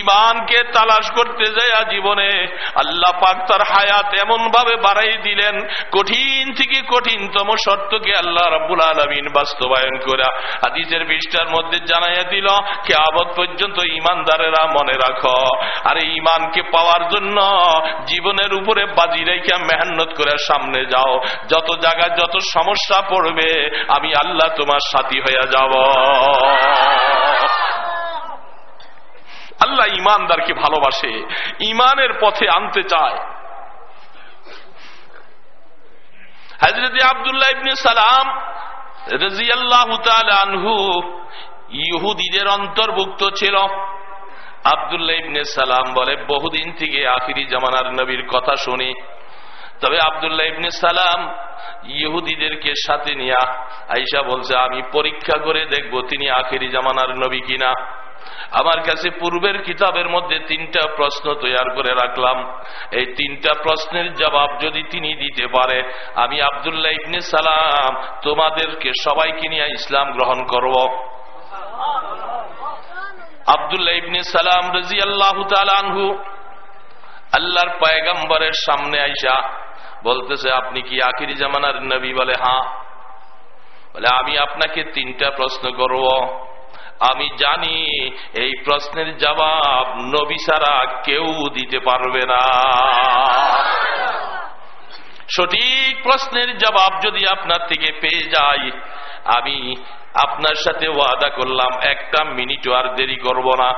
ইমানকে তালাশ করতে যায় জীবনে আল্লাহ পাক তার হায়াত এমন ভাবে বাড়াই দিলেন, কঠিন থেকে কঠিনতম শর্তকে আল্লাহ রাব্বুল আলমিন বাস্তবায়ন করা। হাদিসের পৃষ্ঠার মধ্যে জানাইয়া দিল কে আবদ পর্যন্ত ইমানদারেরা মনে রাখো। আর ইমানকে পাওয়ার জন্য জীবনের উপরে বাজি রেখে মেহনত করে সামনে যাও। যত জায়গায় যত সমস্যা পড়বে, আমি আল্লাহ তোমার সাথী হয়ে যাব। আল্লাহ ইমানদারকে ভালোবাসে ইমানের পথে আনতে চায়। হাজরত আবদুল্লাহ ইবনে সালাম রাজিয়াল্লাহু আনহু ইহুদিদের অন্তর্ভুক্ত ছিল। আবদুল্লাহ ইবনে সালাম বলে, বহুদিন থেকে আখিরি জামানার নবীর কথা শুনি। তবে আবদুল্লাহ ইবনে সালাম ইহুদিদেরকে সাথে নিয়া আইসা বলছে, আমি পরীক্ষা করে দেখব তিনি আখিরি জামানার নবী কিনা। আমার কাছে পূর্বের কিতাবের মধ্যে তিনটা প্রশ্ন তৈয়ার করে রাখলাম। এই তিনটা প্রশ্নের জবাব যদি তিনি দিতে পারে, আমি আবদুল্লাহ ইবনে সালাম তোমাদেরকে সবাইকে নিয়ে ইসলাম গ্রহণ করব। আবদুল্লাহ ইবনে সালাম রাজি আল্লাহ আনহু আল্লাহর পায়গাম্বরের সামনে আইসা বলতেছে, আপনি কি আখিরি জামানার নবী? বলে হ্যাঁ। বলে, আমি আপনাকে তিনটা প্রশ্ন করব। আমি জানি এই প্রশ্নের জবাব নবী সারা কেউ দিতে পারবে না। সঠিক প্রশ্নের জবাব যদি আপনার থেকে পেয়ে যাই আমি আপনার সাথে ওয়াদা করলাম, একটা মিনিটও আর দেরি করব না।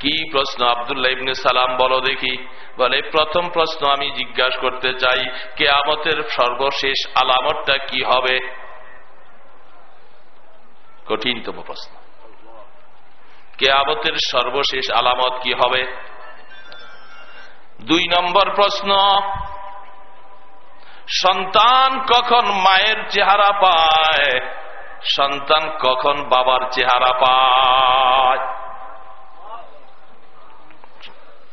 কি প্রশ্ন? আবদুল্লাহ ইবনে সালাম বলো দেখি। বলে, প্রথম প্রশ্ন আমি জিজ্ঞাসা করতে চাই কে আমতের সর্বশেষ আলামতটা কি হবে? কঠিনতম প্রশ্ন। কেয়াবতের সর্বশেষ আলামত কি হবে? দুই নম্বর প্রশ্ন, সন্তান কখন মায়ের চেহারা পায়? সন্তান কখন বাবার চেহারা পায়?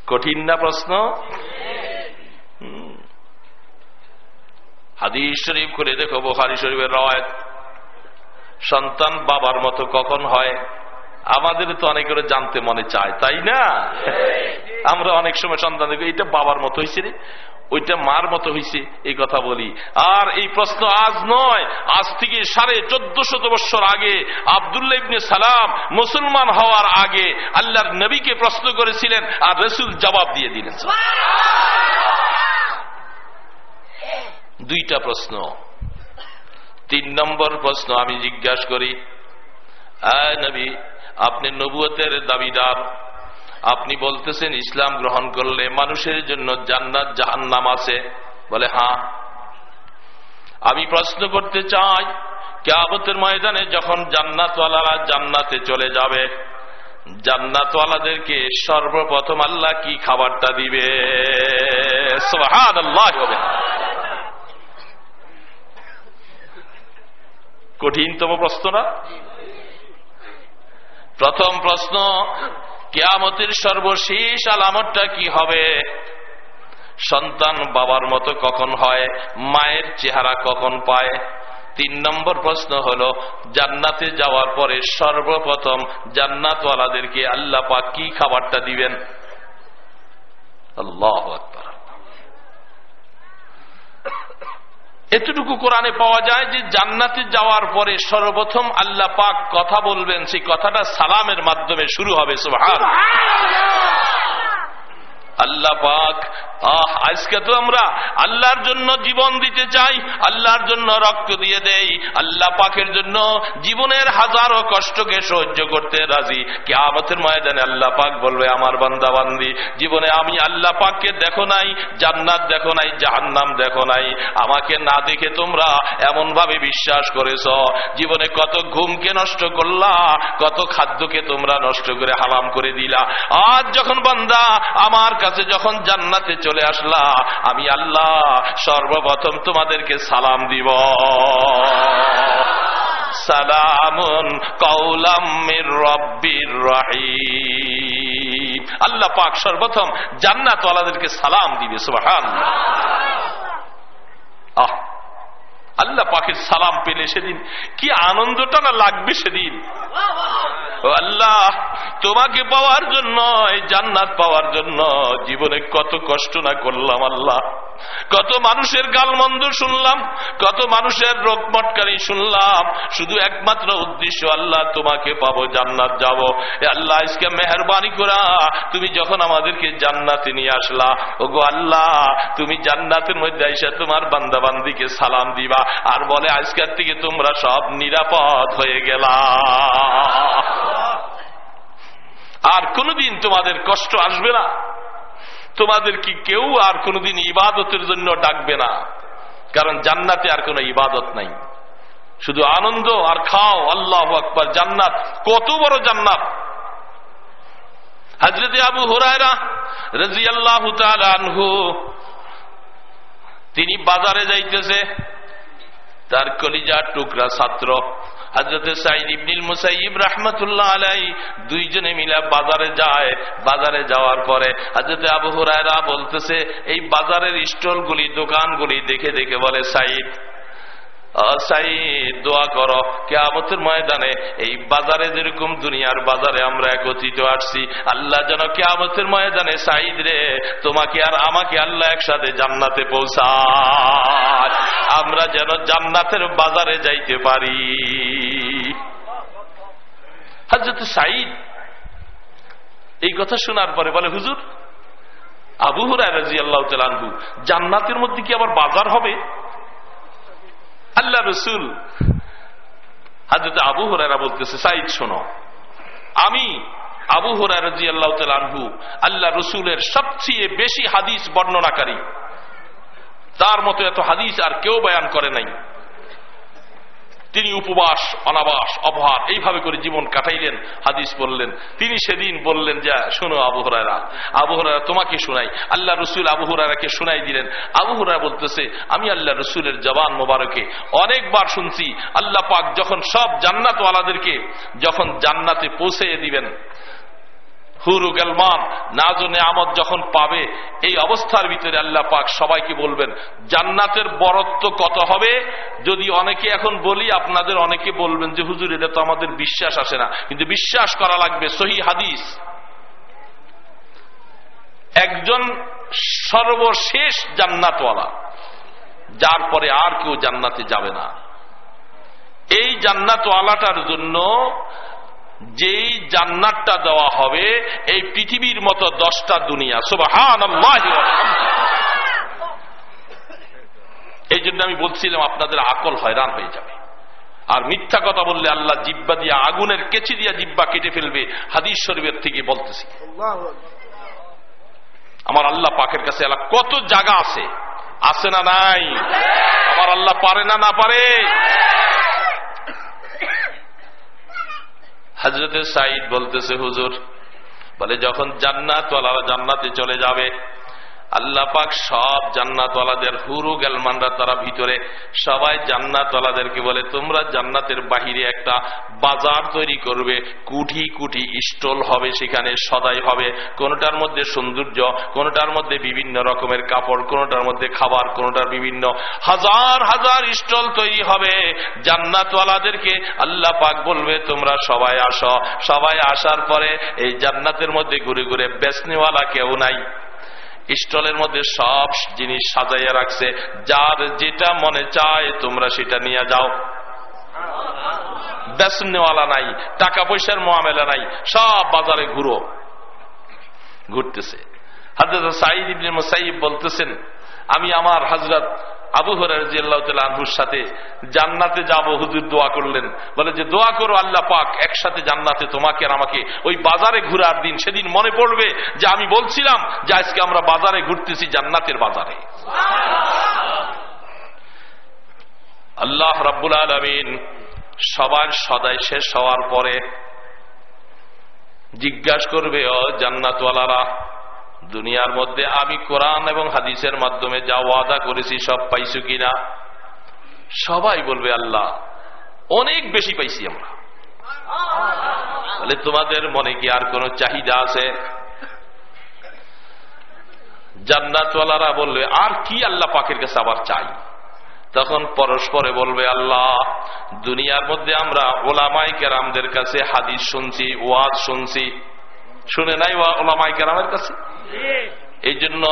কঠিন না প্রশ্ন? হাদিস শরীফ করে দেখো বোহারি শরীফের রয়েত সন্তান বাবার মতো কখন হয়? আমাদের তো অনেক করে জানতে মনে চায় তাই না? আমরা অনেক সময় সন্তান এটা বাবার মতো হয়েছে রে ওইটা মার মতো হয়েছে এই কথা বলি। আর এই প্রশ্ন আজ নয় আজ থেকে সাড়ে চোদ্দ শত বৎসর আগে আবদুল্লাহ ইবনে সালাম মুসলমান হওয়ার আগে আল্লাহর নবীকে প্রশ্ন করেছিলেন আর রসুল জবাব দিয়ে দিলেন। দুইটা প্রশ্ন। তিন নম্বর প্রশ্ন আমি জিজ্ঞাসা করি নবী আপনি নবুয়তের দাবিদার। আপনি বলতেছেন ইসলাম গ্রহণ করলে মানুষের জন্য জান্নাত জাহান্নাম আছে। বলে হ্যাঁ। আমি প্রশ্ন করতে চাই কেয়াবতের ময়দানে যখন জান্নাতওয়ালারা জান্নাতে চলে যাবে, জান্নাতওয়ালাদেরকে সর্বপ্রথম আল্লাহ কি খাবারটা দিবে? হবে কঠিনতম প্রশ্ন না? প্রথম প্রশ্ন, কেয়ামতের সর্বশেষ আলামতটা কি হবে? সন্তান বাবার মতো কখন হয়? মায়ের চেহারা কখন পায়? তিন নম্বর প্রশ্ন হল, জান্নাতে যাওয়ার পরে সর্বপ্রথম জান্নাতওয়ালাদেরকে আল্লাহ পাক কি খাবারটা দিবেন? আল্লাহ এতটুকু কোরআনে পাওয়া যায় যে জান্নাতে যাওয়ার পরে সর্বপ্রথম আল্লাহ পাক কথা বলবেন, সেই কথাটা সালামের মাধ্যমে শুরু হবে সুহান আল্লাহ পাক। আহ, আজকে তো আমরা আল্লাহর জন্য জীবন দিতে চাই, আল্লাহর জন্য রক্ত দিয়ে দেই, আল্লাহ পাকের জন্য জীবনের হাজারো কষ্টকে সহ্য করতে রাজি। কে আমতের ময়দানে আল্লাহ পাক বলবে, আমার বান্দা বান্দি জীবনে আমি আল্লাহ পাককে দেখো নাই, জান্নাত দেখো নাই, জাহান্নাম দেখো নাই। আমাকে না দেখে তোমরা এমন ভাবে বিশ্বাস করেছ। জীবনে কত ঘুমকে নষ্ট করলা, কত খাদ্যকে তোমরা নষ্ট করে হালাম করে দিলা। আজ যখন বান্দা আমার কাছে যখন জান্নাতে চলে আসলা, আমি আল্লাহ সর্বপ্রথম তোমাদেরকে সালাম দিব। সালামুন কৌলামির রব্বির রাহিম। আল্লাহ পাক সর্বপ্রথম জান্নাতওয়ালাদেরকে সালাম দিবে সুবহান আহ। আল্লাহ পাখির সালাম পেলে সেদিন। কি আনন্দটা না লাগবে সেদিন। আল্লাহ, তোমাকে পাওয়ার জন্য জান্নাত পাওয়ার জন্য জীবনে কত কষ্ট না করলাম আল্লাহ। কত মানুষের গালমন্দ শুনলাম, কত মানুষের রোগ মটকারি শুনলাম। শুধু একমাত্র উদ্দেশ্য, আল্লাহ তোমাকে পাবো, জান্নাত যাব। আল্লাহ, আজকে মেহরবানি করা। তুমি যখন আমাদেরকে জান্নাতে নিয়ে আসলা, ওগো আল্লাহ, তুমি জান্নাতের মধ্যে এসে তোমার বান্দাবান্দিকে সালাম দিবা। আর বলে, আজকের থেকে তোমরা সব নিরাপদ হয়ে গেলা। আর কোনদিন তোমাদের কষ্ট আসবে না। তোমাদের কি কেউ আর কোনদিন ইবাদতের জন্য ডাকবে না। কারণ জান্নাতে আর কোন ইবাদত নাই। শুধু আনন্দ আর খাও, আল্লাহ আকবর, জান্নাত। কত বড় জান্নাত। হাজরতে আবু হরায়রা রাজি আল্লাহ আনহু, তিনি বাজারে যাইতেছে। তার কলিজার টুকরা ছাত্র। হজরত সাইদ ইবনিল মুসাইব রহমতুল্লাহ আলাই দুইজনে মিলা বাজারে যায়। বাজারে যাওয়ার পরে হজরত আবু হুরায়রা বলতেছে, এই বাজারের স্টলগুলি, দোকানগুলি দেখে দেখে বলে সাইদ সাইদ দোয়া করো। কেয়ামতের ময়দানে এই বাজারে যেরকম দুনিয়ার বাজারে আমরা একত্রিত আসছি আল্লাহ যেন কেয়ামতের ময়দানে সাইদ রে, তোমাকে আর আমাকে আল্লাহ একসাথে জান্নাতে আমরা যেন জান্নাতের বাজারে যাইতে পারি। হাজরত সাইদ, এই কথা শোনার পরে বলে, হুজুর, আবু হুরাই রাজি আল্লাহ জান্নাতের মধ্যে কি আবার বাজার হবে? আল্লাহ রসুল। হাজরত আবু হরারা বলতেছে সাইদ শোনো। আমি আবু হরাই রাজি আল্লাহ আনহু আল্লাহ রসুলের সবচেয়ে বেশি হাদিস বর্ণনাকারী। তার মতো এত হাদিস আর কেউ বয়ান করে নাই। তিনি উপবাস, অনাবাস অভার এইভাবে করে জীবন কাটাইলেন, হাদিস বললেন। তিনি সেদিন বললেন যে, শোনো আবহরারা আবহরারা তোমাকে শোনাই। আল্লাহ রসুল আবহরারাকে শোনাই দিলেন। আবহরা বলতেছে, আমি আল্লাহ রসুলের জবান মোবারকে অনেকবার শুনছি। আল্লাহ পাক যখন সব জান্নাতওয়ালাদেরকে, যখন জান্নাতে পৌঁছে দিবেন যখন পাবে, এই অবস্থার ভিতরে আল্লাহ পাক সবাইকে বলবেন, জান্নাতের বরত্ব কত হবে? যদি অনেকে এখন বলি, আপনাদের অনেকে বলবেন যে, হুজুর, এটা তো আমাদের বিশ্বাস আসে না। কিন্তু বিশ্বাস করা লাগবে, সহি হাদিস। একজন সর্বশেষ জান্নাতওয়ালা, যার পরে আর কেউ জান্নাতে যাবে না। এই জান্নাতওয়ালাটার জন্য যেই জান্নাতটা দেওয়া হবে এই পৃথিবীর মতো দশটা দুনিয়া। সুবাহান। এই জন্য আমি বলছিলাম আপনাদের আকল হয়রান হয়ে যাবে। আর মিথ্যা কথা বললে আল্লাহ জিব্বা দিয়ে আগুনের কেচি দিয়া জিব্বা কেটে ফেলবে হাদিস শরীফের থেকে বলতেছি। আমার আল্লাহ পাকের কাছে এলা কত জায়গা আছে? আছে না নাই? আমার আল্লাহ পারে না না পারে? হজরতে সাইদ বলতেছে হুজুর বলে যখন জান্নাত জান্নাতে চলে যাবে আল্লাহ পাক সব জান্নাতওয়ালাদের হুরু গেলমানরা তারা ভিতরে, সবাই জান্নাতওয়ালাদেরকে বলে, তোমরা জান্নাতের বাহিরে একটা বাজার তৈরি করবে, কুঠি কুঠি স্টল হবে সেখানে, সদাই হবে। কোনটার মধ্যে সৌন্দর্য, কোনটার মধ্যে বিভিন্ন রকমের কাপড়, কোনটার মধ্যে খাবার, কোনটার বিভিন্ন হাজার হাজার স্টল তৈরি হবে। জান্নাতওয়ালাদেরকে আল্লাহ পাক বলবে, তোমরা সবাই আসো। সবাই আসার পরে এই জান্নাতের মধ্যে ঘুরে ঘুরে বেসনেওয়ালা কেউ নাই। স্টলের মধ্যে সব জিনিস সাজাইয়া রাখছে। যার যেটা মনে চায় তোমরা সেটা নিয়ে যাও। বেসনেওয়ালা নাই টাকা পয়সার মোয়ামেলা নাই, সব বাজারে ঘুরো। ঘুরতেছে। হাজরত সাইদ ইবনে মুসাইব বলতেছেন, আমি আমার হাজরত আবু হরার সাথে জান্নাতে যাব, হুজুর দোয়া করলেন। বলে যে, দোয়া করো আল্লাহ পাক, একসাথে জান্নাতে তোমাকে আর আমাকে ওই বাজারে ঘুরার দিন সেদিন মনে পড়বে যে আমি বলছিলাম যে আজকে আমরা বাজারে ঘুরতেছি, জান্নাতের বাজারে। আল্লাহ রাব্বুল আলমিন সবার সদাই শেষ হওয়ার পরে জিজ্ঞাসা করবে, ও জান্নাতওয়ালারা দুনিয়ার মধ্যে আমি কোরআন এবং হাদিসের মাধ্যমে যা ওয়াদা করেছি, সব পাইছো কিনা? সবাই বলবে, আল্লাহ, অনেক বেশি পাইছি আমরা। বলে তোমাদের মনে কি আর কোন চাহিদা আছে? জান্নাতওয়ালারা বলবে, আর কি আল্লাহ পাকের কাছে আবার চাই? তখন পরস্পরে বলবে, আল্লাহ, দুনিয়ার মধ্যে আমরা ওলামাই কেরামদের কাছে হাদিস শুনছি, ওয়াজ শুনছি। শুনে নাই ওলামাই কেরামের কাছে? এই জন্য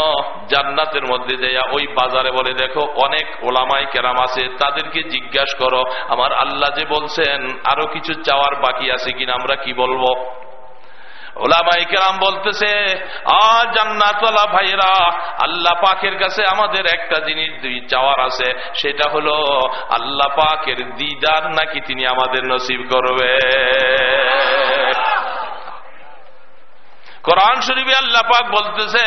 জান্নাতের মধ্যে যাইয়া ওই বাজারে বলে, দেখো, অনেক ওলামাই কেরাম আছে, তাদেরকে জিজ্ঞাসা করো, আমার আল্লাহ যে বলছেন, আরও কিছু চাওয়ার বাকি আছে কিনা, আমরা কি বলব? ওলামাই কেরাম বলতেছে ভাইরা আল্লাহ পাকের কাছে আমাদের একটা জিনিস, দুই চাওয়ার আছে, সেটা হলো, আল্লাহ পাকের দিদার নাকি তিনি আমাদের নসিব করবে? কোরআন শরীফে আল্লাহ পাক বলতেছে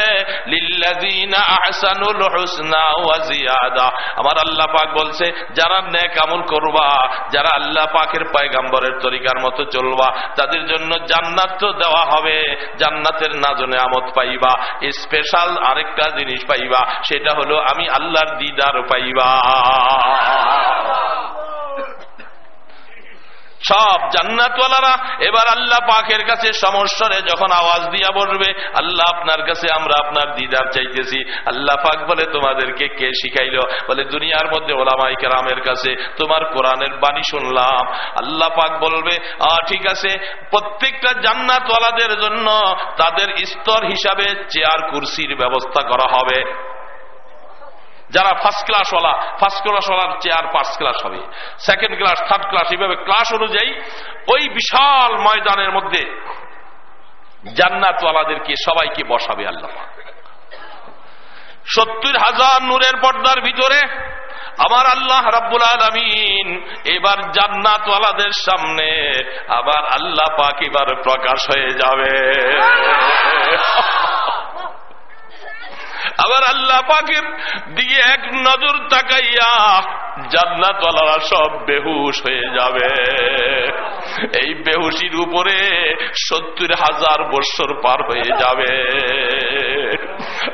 আমার আল্লাহ পাক বলছে, যারা নেক আমল করবা, যারা আল্লাহ পাকের পায়গাম্বরের তরিকার মতো চলবা, তাদের জন্য জান্নাত তো দেওয়া হবে। জান্নাতের নাজনে আমত পাইবা, স্পেশাল আরেকটা জিনিস পাইবা, সেটা হলো আমি আল্লাহর দিদার পাইবা। সব জান্নাতওয়ালারা। এবার আল্লাহ পাকের কাছে সমস্যারে যখন আওয়াজ দিয়া বসবে আল্লাহ আপনার কাছে আমরা আপনার দিদার চাইতেছি। আল্লাহ পাক বলে, তোমাদেরকে কে শিখাইল? বলে, দুনিয়ার মধ্যে ওলামাই কেরামের কাছে তোমার কোরআনের বাণী শুনলাম। আল্লাহ পাক বলবে ঠিক আছে। প্রত্যেকটা জান্নাতওয়ালাদের জন্য তাদের স্তর হিসাবে চেয়ার, কুর্সির ব্যবস্থা করা হবে। যারা ফার্স্ট ক্লাস ওলা ফার্স্ট ক্লাস ওলার চেয়ার ফার্স্ট ক্লাস হবে। সেকেন্ড ক্লাস থার্ড ক্লাস এইভাবে ক্লাস অনুযায়ী ওই বিশাল ময়দানের মধ্যে জান্নাতওয়ালাদেরকে সবাইকে বসাবে আল্লাহ। সত্তর হাজার নূরের পর্দার ভিতরে আমার আল্লাহ রাব্বুল আলমিন এবার জান্নাতওয়ালাদের সামনে আবার আল্লাহ পাক এবার প্রকাশ হয়ে যাবে। আবার আল্লাহ পাকের দিকে এক নজর তাকাইয়া জান্নাতওয়ালারা সব বেহুশ হয়ে যাবে। এই বেহুশির উপরে সত্তর হাজার বৎসর পার হয়ে যাবে।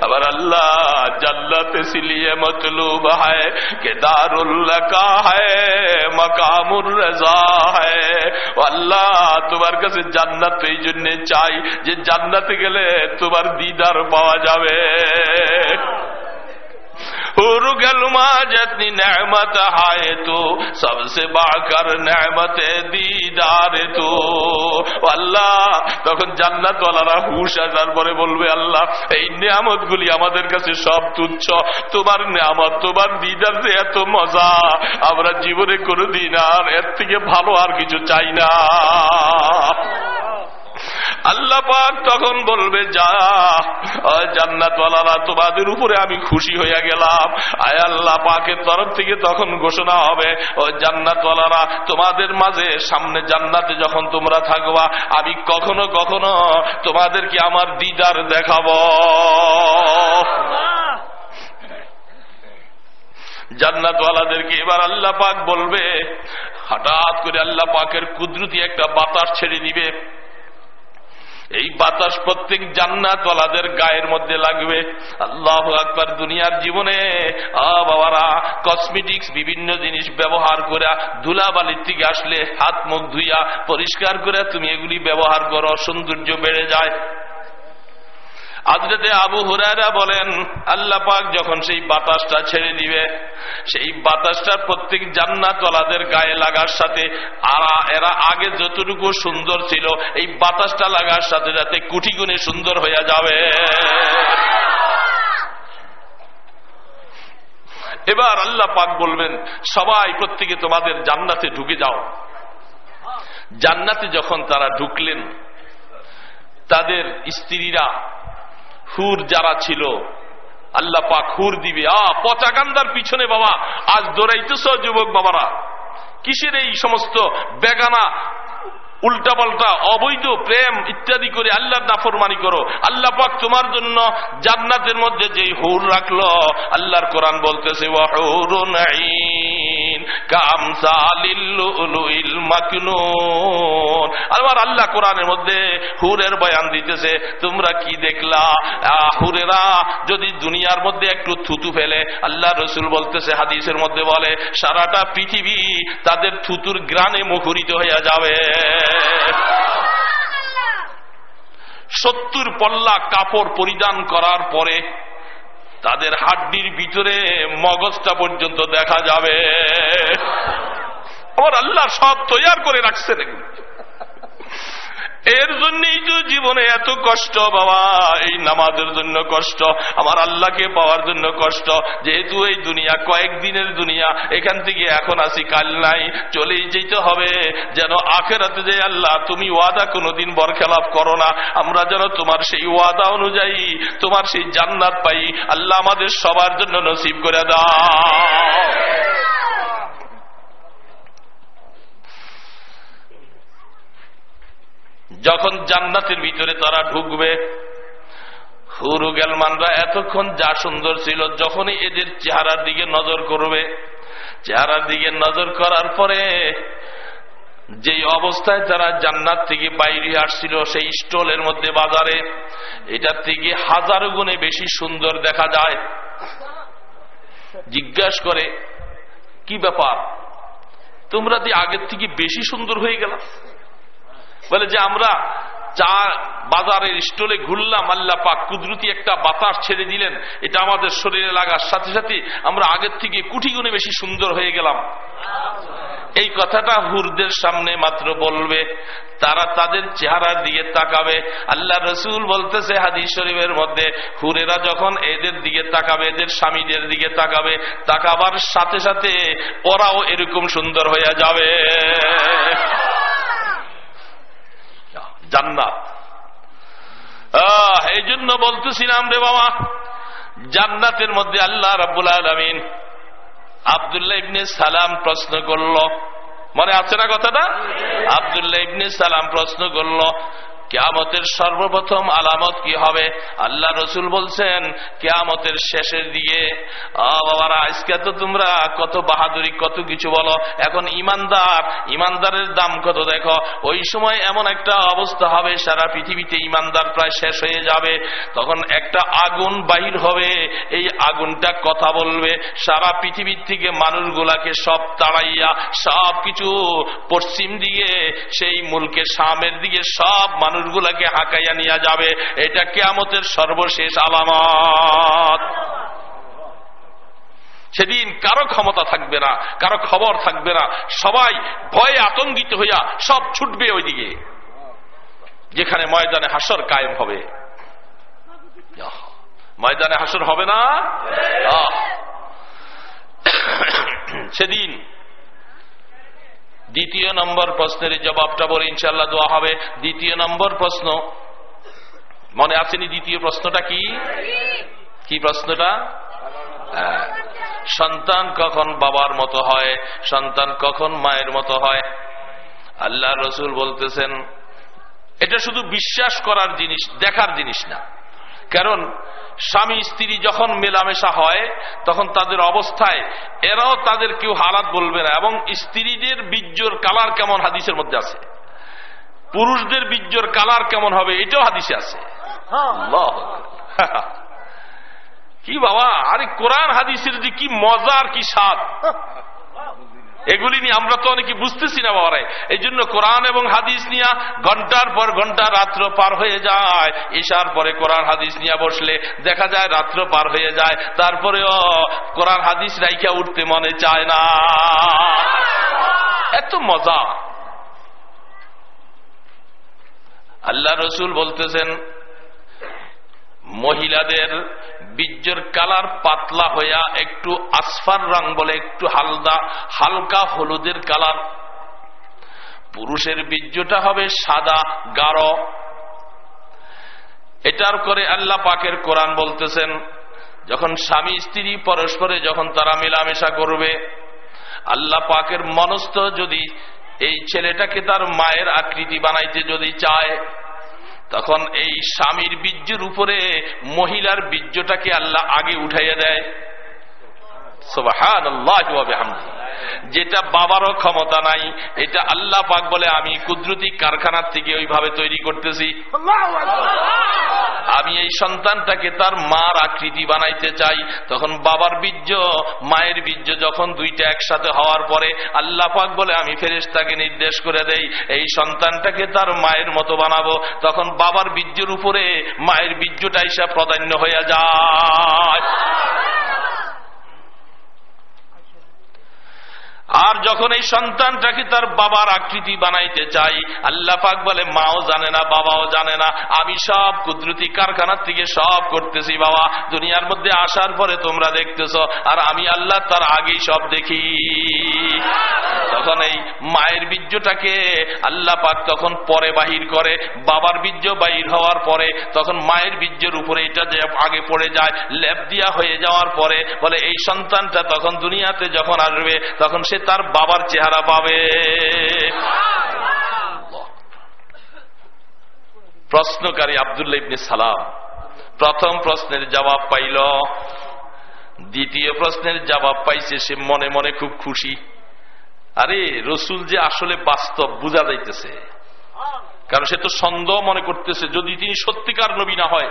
আবার আল্লাহ জান্নাতে সিলিয়ে মতলুব হায় কেদারুল্লাহ কা হায়, মকামুর রাজা হায়। আল্লাহ, তোমার কাছে জান্নাত এই জন্য চাই যে জান্নাতে গেলে তোমার দিদার পাওয়া যাবে। हुरगलमा जितनी नेमत हाय तो सबसे बाकर नेमत দিদার তো আল্লাহ তখন জান্নাতওয়ালারা হুশ আসার পরে বলবে আল্লাহ এই নিয়ামত গুলি আমাদের কাছে সব তুচ্ছ তোমার নিয়ামত তোমার দিদার যে এত মজা আমরা জীবনে কোনো দিন আর এর থেকে ভালো আর কিছু চাই না আল্লাহ পাক তখন বলবে, যা জান্নাতওয়ালারা, তোমাদের উপরে আমি খুশি হইয়া গেলাম। আয় আল্লাহ পাকের তরফ থেকে তখন ঘোষণা হবে, ও জান্নাতওয়ালারা, তোমাদের মাঝে সামনে জান্নাতে যখন তোমরা থাকবা, আমি কখনো কখনো তোমাদেরকে আমার দিদার দেখাব। জান্নাতওয়ালাদেরকে এবার আল্লাহ পাক বলবে, হঠাৎ করে আল্লাহ পাকের কুদরতি একটা বাতাস ছেড়ে দিবে। এই বাতাস প্রত্যেক জান্নাতওয়ালাদের গায়ের মধ্যে লাগবে। আল্লাহ আকবার দুনিয়ার জীবনে। বাবারা কসমেটিক্স বিভিন্ন জিনিস ব্যবহার করে, ধুলাবালির থেকে আসলে হাত মুখ ধুইয়া পরিষ্কার করে, তুমি এগুলি ব্যবহার করো, সৌন্দর্য বেড়ে যায়। আজরাতে আবু হুরায়রা বলেন, আল্লাহ পাক যখন সেই বাতাসটা ছেড়ে দিবে, সেই বাতাসটা প্রত্যেক জান্নাতওয়ালাদের গায়ে লাগার সাথে, আর এরা আগে যতটুকু সুন্দর ছিল, এই বাতাসটা লাগার সাথে যাতে কুটি গুণে সুন্দর হয়ে যাবে। এবার আল্লাহ পাক বলবেন, সবাই প্রত্যেকে তোমাদের জান্নাতে ঢুকে যাও। জান্নাতে যখন তারা ঢুকলেন, তাদের স্ত্রীরা হুর যারা ছিল, আল্লাহ পাক হুর দিবে। আ, পচাকান্দার পিছনে বাবা, আজ দৌড়াইতেছ যুবক বাবারা। কিসের এই সমস্ত বেগানা উল্টা পাল্টা, অবৈধ প্রেম ইত্যাদি করে আল্লাহর নাফরমানি করো। আল্লাহ পাক তোমার জন্য জান্নাতের মধ্যে যে হুর রাখল, আল্লাহর কোরআন বলতেছে আবার আল্লাহ কোরআনের মধ্যে হুরের বয়ান দিতেছে, তোমরা কি দেখলা? হুরেরা যদি দুনিয়ার মধ্যে একটু থুতু ফেলে, আল্লাহ রসুল বলতেছে, হাদিসের মধ্যে বলে, সারাটা পৃথিবী তাদের থুতুর গ্রানে মুখরিত হইয়া যাবে। সত্তর পল্লা কাপড় পরিধান করার পরে তাদের হাড্ডির ভিতরে মগজটা পর্যন্ত দেখা যাবে। আমার আল্লাহ সব তৈয়ার করে রাখছেন এর জন্যই তো জীবনে এত কষ্ট বাবা, এই নামাজের জন্য কষ্ট, আমার আল্লাহকে পাওয়ার জন্য কষ্ট। যেহেতু এই দুনিয়া কয়েকদিনের দুনিয়া, এখান থেকে এখন আসি, কাল নাই, চলেই যেতে হবে। যেন আখেরাতে যে আল্লাহ, তুমি ওয়াদা কোনোদিন বরখেলাপ করো না। আমরা যেন তোমার সেই ওয়াদা অনুযায়ী, তোমার সেই জান্নাত পাই। আল্লাহ আমাদের সবার জন্য নসিব করে দাও। যখন জান্নাতের ভিতরে তারা ঢুকবে, হুরু গেলমানরা এতক্ষণ যা সুন্দর ছিল, যখনই এদের চেহারার দিকে নজর করবে, চেহারার দিকে নজর করার পরে যেই অবস্থায় তারা জান্নাত থেকে বাইরে আসছিল, সেই স্টলের মধ্যে বাজারে এটার থেকে হাজার গুণে বেশি সুন্দর দেখা যায়। জিজ্ঞাসা করে, কি ব্যাপার? তোমরা দিয়ে আগের থেকে বেশি সুন্দর হয়ে গেলাম বলে যে আমরা চা বাজারের স্টলে ঘুরলাম, আল্লাহ পাক কুদরতি একটা বাতাস ছেড়ে দিলেন। এটা আমাদের শরীরে লাগার সাথে সাথে আমরা আগের থেকে কুটি গুণে বেশি সুন্দর হয়ে গেলাম। এই কথাটা হুরদের সামনে মাত্র বলবে। তারা তাদের চেহারার দিকে তাকাবে। আল্লাহ রসুল বলতেছে হাদিস শরীফের মধ্যে, হুরেরা যখন এদের দিকে তাকাবে, এদের স্বামীদের দিকে তাকাবে, তাকাবার সাথে সাথে ওরাও এরকম সুন্দর হয়ে যাবে। জান্নাত। এই জন্য বলতেছিলাম রে বাবা, জান্নাতের মধ্যে আল্লাহ রাবুল আলমিন আবদুল্লাহ ইবনে সালাম প্রশ্ন করল। মনে আছে না কথাটা? আবদুল্লাহ ইবনে সালাম প্রশ্ন করল কেয়ামতের সর্বপ্রথম আলামত কি হবে? আল্লাহ রসুল বলছেন, কেয়ামতের শেষের দিকে। বাবারা, আজকে তো তোমরা কত বাহাদুরি, কত কিছু বলো। এখন ইমানদার, ইমানদারের দাম কত দেখো। ওই সময় এমন একটা অবস্থা হবে, সারা পৃথিবীতে ইমানদার প্রায় শেষ হয়ে যাবে। তখন একটা আগুন বাহির হবে। এই আগুনটা কথা বলবে। সারা পৃথিবীর থেকে মানুষগুলাকে সব তাড়াইয়া সব কিছু পশ্চিম দিকে, সেই মুলকে সামের দিকে সব মানুষ মানুষগুলাকে হাঁকাইয়া নিয়ে যাবে, এটা কেয়ামতের সর্বশেষ আলামত। সেদিন কারও ক্ষমতা থাকবে না, কারও খবর থাকবে না, সবাই ভয়ে আতঙ্কিত হইয়া সব ছুটবে ওইদিকে, যেখানে ময়দানে হাসর কায়েম হবে। ময়দানে হাসর হবে না? সেদিন দ্বিতীয় নম্বর প্রশ্নের জবাবটা বলে ইনশাল্লাহ দোয়া হবে। দ্বিতীয় নম্বর প্রশ্ন। মনে আসেনি দ্বিতীয় প্রশ্নটা কি? কি প্রশ্নটা। সন্তান কখন বাবার মতো হয়? সন্তান কখন মায়ের মতো হয়? আল্লাহ রসুল বলতেছেন, এটা শুধু বিশ্বাস করার জিনিস, দেখার জিনিস না। কারণ স্বামী স্ত্রী যখন মেলামেশা হয়, তখন তাদের অবস্থায় এরাও তাদের কেউ হালাত বলবে না এবং স্ত্রীদের বীর্যর কালার কেমন হাদিসের মধ্যে আছে? পুরুষদের বীর্যর কালার কেমন হবে এটাও হাদিসে আছে। কি বাবা, আরে কোরআন হাদিসের যে কি মজার, কি স্বাদ। এগুলি নিয়ে আমরা তো অনেকে বুঝতেছি না বাবারে। এই জন্য কোরআন এবং হাদিস নিয়ে ঘণ্টার পর ঘণ্টা রাত্র পার হয়ে যায়। ঈশার পরে কোরআন, হাদিস নিয়ে বসলে দেখা যায় রাত্র পার হয়ে যায়। তারপরেও কোরআন, হাদিস রাইখা উঠতে মনে চায় না। এত মজা। আল্লাহ রসুল বলতেছেন, মহিলাদের বীর্যের কালার পাতলা হইয়া একটু আসফার রং বলে একটু হালদা, হালকা হলুদের কালার। পুরুষের বীর্যটা হবে সাদা, গাঢ়। এটার করে আল্লাহ পাকের কোরআন বলতেছেন, যখন স্বামী স্ত্রী পরস্পরে যখন তারা মেলামেশা করবে, আল্লাহ পাকের মনস্থ যদি এই ছেলেটাকে তার মায়ের আকৃতি বানাইতে যদি চায় তখন এই স্বামীর বীর্যের উপরে মহিলার বীর্যটাকে আল্লাহ আগে উঠাইয়া দেয়। যেটা বাবারও ক্ষমতা নাই এটা আল্লাহ পাক বলে আমি কুদরতি কারখানার থেকে ওইভাবে তৈরি করতেছি। আমি এই সন্তানটাকে তার মার আকৃতি বানাইতে চাই তখন বাবার বীর্য মায়ের বীর্য যখন দুইটা একসাথে হওয়ার পরে আল্লাহ পাক বলে আমি ফেরেশতাকে নির্দেশ করে দেই এই সন্তানটাকে তার মায়ের মতো বানাবো। তখন বাবার বীর্যের উপরে মায়ের বীর্যটা এসে প্রাধান্য হয়ে যায়। আর যখন এই সন্তানটাকে তার বাবার আকৃতি বানাইতে চাই, আল্লাহ পাক বলে, মাও জানে না, বাবাও জানে না, আমি সব কুদরতি কারখানার থেকে সব করতেছি বাবা। দুনিয়ার মধ্যে আসার পরে তোমরা দেখতেছ, আর আমি আল্লাহ তার আগেই সব দেখি। তখন এই মায়ের বীর্যটাকে আল্লাহ পাক তখন পরে বাহির করে, বাবার বীর্য বাহির হওয়ার পরে তখন মায়ের বীর্যের উপরে এটা যে আগে পড়ে যায়, লেপ দিয়া হয়ে যাওয়ার পরে বলে, এই সন্তানটা তখন দুনিয়াতে যখন আসবে, তখন সে তার বাবার চেহারা পাবে। প্রশ্নকারী আবদুল্লা ইবনে সালাম প্রথম প্রশ্নের জবাব পাইল। দ্বিতীয় প্রশ্নের জবাব পাইছে, সে মনে মনে খুব খুশি। আরে, রসুল যে আসলে বাস্তব বোঝা যাইতেছে। কারণ সে তো সন্দেহ মনে করতেছে, যদি তিনি সত্যিকার নবী না হয়।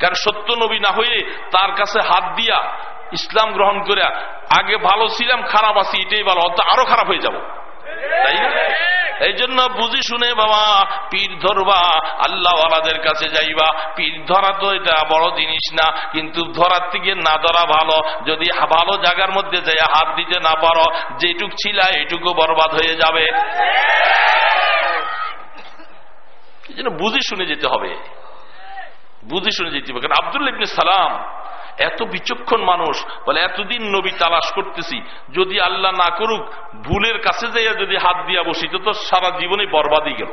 কারণ সত্য নবী না হয়ে তার কাছে হাত দিয়া ইসলাম গ্রহণ করে আগে ভালো ছিলাম, খারাপ আছি, এটাই ভালো অত আরও খারাপ হয়ে যাব। তাই না? এই জন্য বুঝি শুনে বাবা, পীর ধরবা, আল্লাহওয়ালাদের কাছে যাইবা। পীর ধরা তো এটা বড় জিনিস না, কিন্তু ধরার থেকে না ধরা ভালো। যদি ভালো জায়গার মধ্যে যাই হাত দিতে না পারো, যেটুক ছিল এটুকু বরবাদ হয়ে যাবে। এই জন্য বুঝি শুনে যেতে হবে। বুঝি শুনে যেতে হবে। কারণ আব্দুল ইবনে সালাম এত বিচক্ষণ মানুষ, বলে, এতদিন নবী তালাশ করতেছি, যদি আল্লাহ না করুক, ভুলের কাছে যাইয়া যদি হাত দিয়া বসি, তো সারা জীবনে বরবাদই গেল।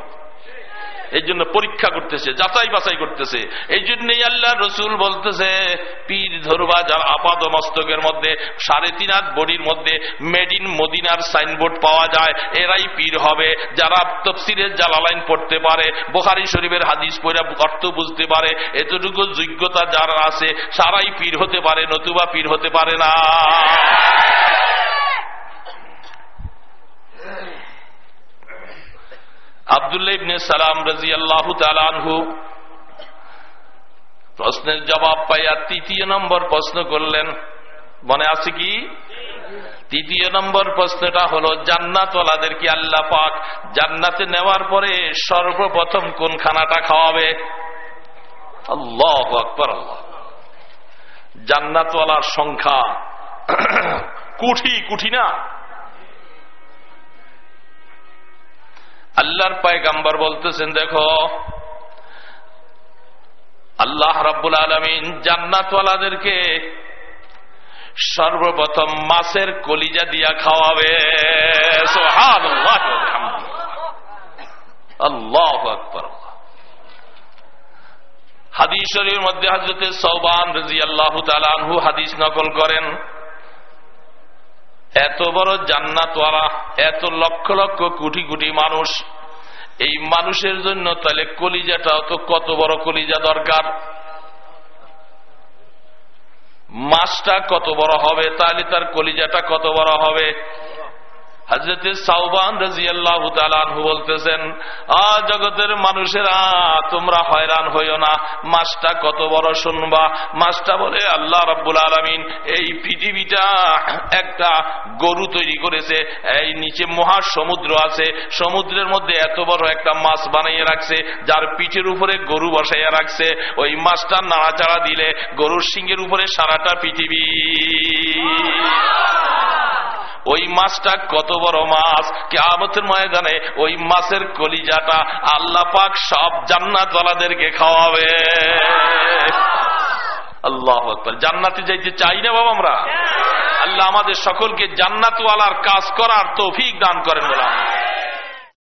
এই জন্য পরীক্ষা করতেছে, যাচাই বাছাই করতেছে। এই জন্যই আল্লাহ রসুল বলতেছে, পীর ধরবা যার আপাদ মস্তকের মধ্যে, সাড়ে তিন হাত বডির মধ্যে মেড ইন মদিনার সাইনবোর্ড পাওয়া যায়, এরাই পীর হবে। যারা তফসিরের জালালাইন পড়তে পারে, বোখারি শরীফের হাদিস পড়া অর্থ বুঝতে পারে, এতটুকু যোগ্যতা যারা আছে, সারাই পীর হতে পারে, নতুবা পীর হতে পারে না। আবদুল্লাহ ইবনে সালাম রাজি আল্লাহ তালানহু প্রশ্নের জবাব পাইয়া তৃতীয় নম্বর প্রশ্ন করলেন। মনে আছে কি? তৃতীয় নম্বর প্রশ্নটা হলো, জান্নাতওয়ালাদের কি আল্লাহ পাক জান্নাতে নেওয়ার পরে সর্বপ্রথম কোন খানাটা খাওয়াবে? আল্লাহ আল্লাহ। জান্নাতওয়ালার সংখ্যা কুঠি কুঠি না? আল্লাহর পায়গাম্বার বলতেছেন, দেখো, আল্লাহ রাব্বুল আলমিন জান্নাতওয়ালাদেরকে সর্বপ্রথম মাছের কলিজা দিয়া খাওয়াবে। হাদিস শরীর মধ্যে হজরতে সৌবান রাজি আল্লাহ তালু হাদিস নকল করেন। এত বড় জান্নাতওয়ালা, এত লক্ষ লক্ষ কোটি কোটি মানুষ। এই মানুষের জন্য তাহলে কলিজাটাও তো কত বড় কলিজা দরকার। মাছটা কত বড় হবে, তাহলে তার কলিজাটা কত বড় হবে? হজরতে সাউবান রাজিয়াল্লাহ তালানহু বলতেছেন আ জগতের মানুষেরা তোমরা হয়রান হইও না। মাসটা কত বড় শুনবা? মাসটা বলে আল্লাহ রব্বুল আলমিন এই পৃথিবীটা একটা গরু তৈরি করেছে। এই নিচে মহা সমুদ্র আছে। সমুদ্রের মধ্যে এত বড় একটা মাছ বানাইয়ে রাখছে যার পিঠের উপরে গরু বসাইয়া রাখছে। ওই মাছটা নাড়াচাড়া দিলে গরুর সিংহের উপরে সারাটা পৃথিবী। ওই মাছটা কত বড় মাছ। কেমতের ময়দানে ওই মাছের কলিজাটা আল্লাহ পাক সব জান্নাত ওয়ালাদেরকে খাওয়াবে। আল্লাহ জান্নাতে যাইতে চাই না বাবা আমরা? আল্লাহ আমাদের সকলকে জান্নাতওয়ালার কাজ করার তৌফিক দান করেন বলা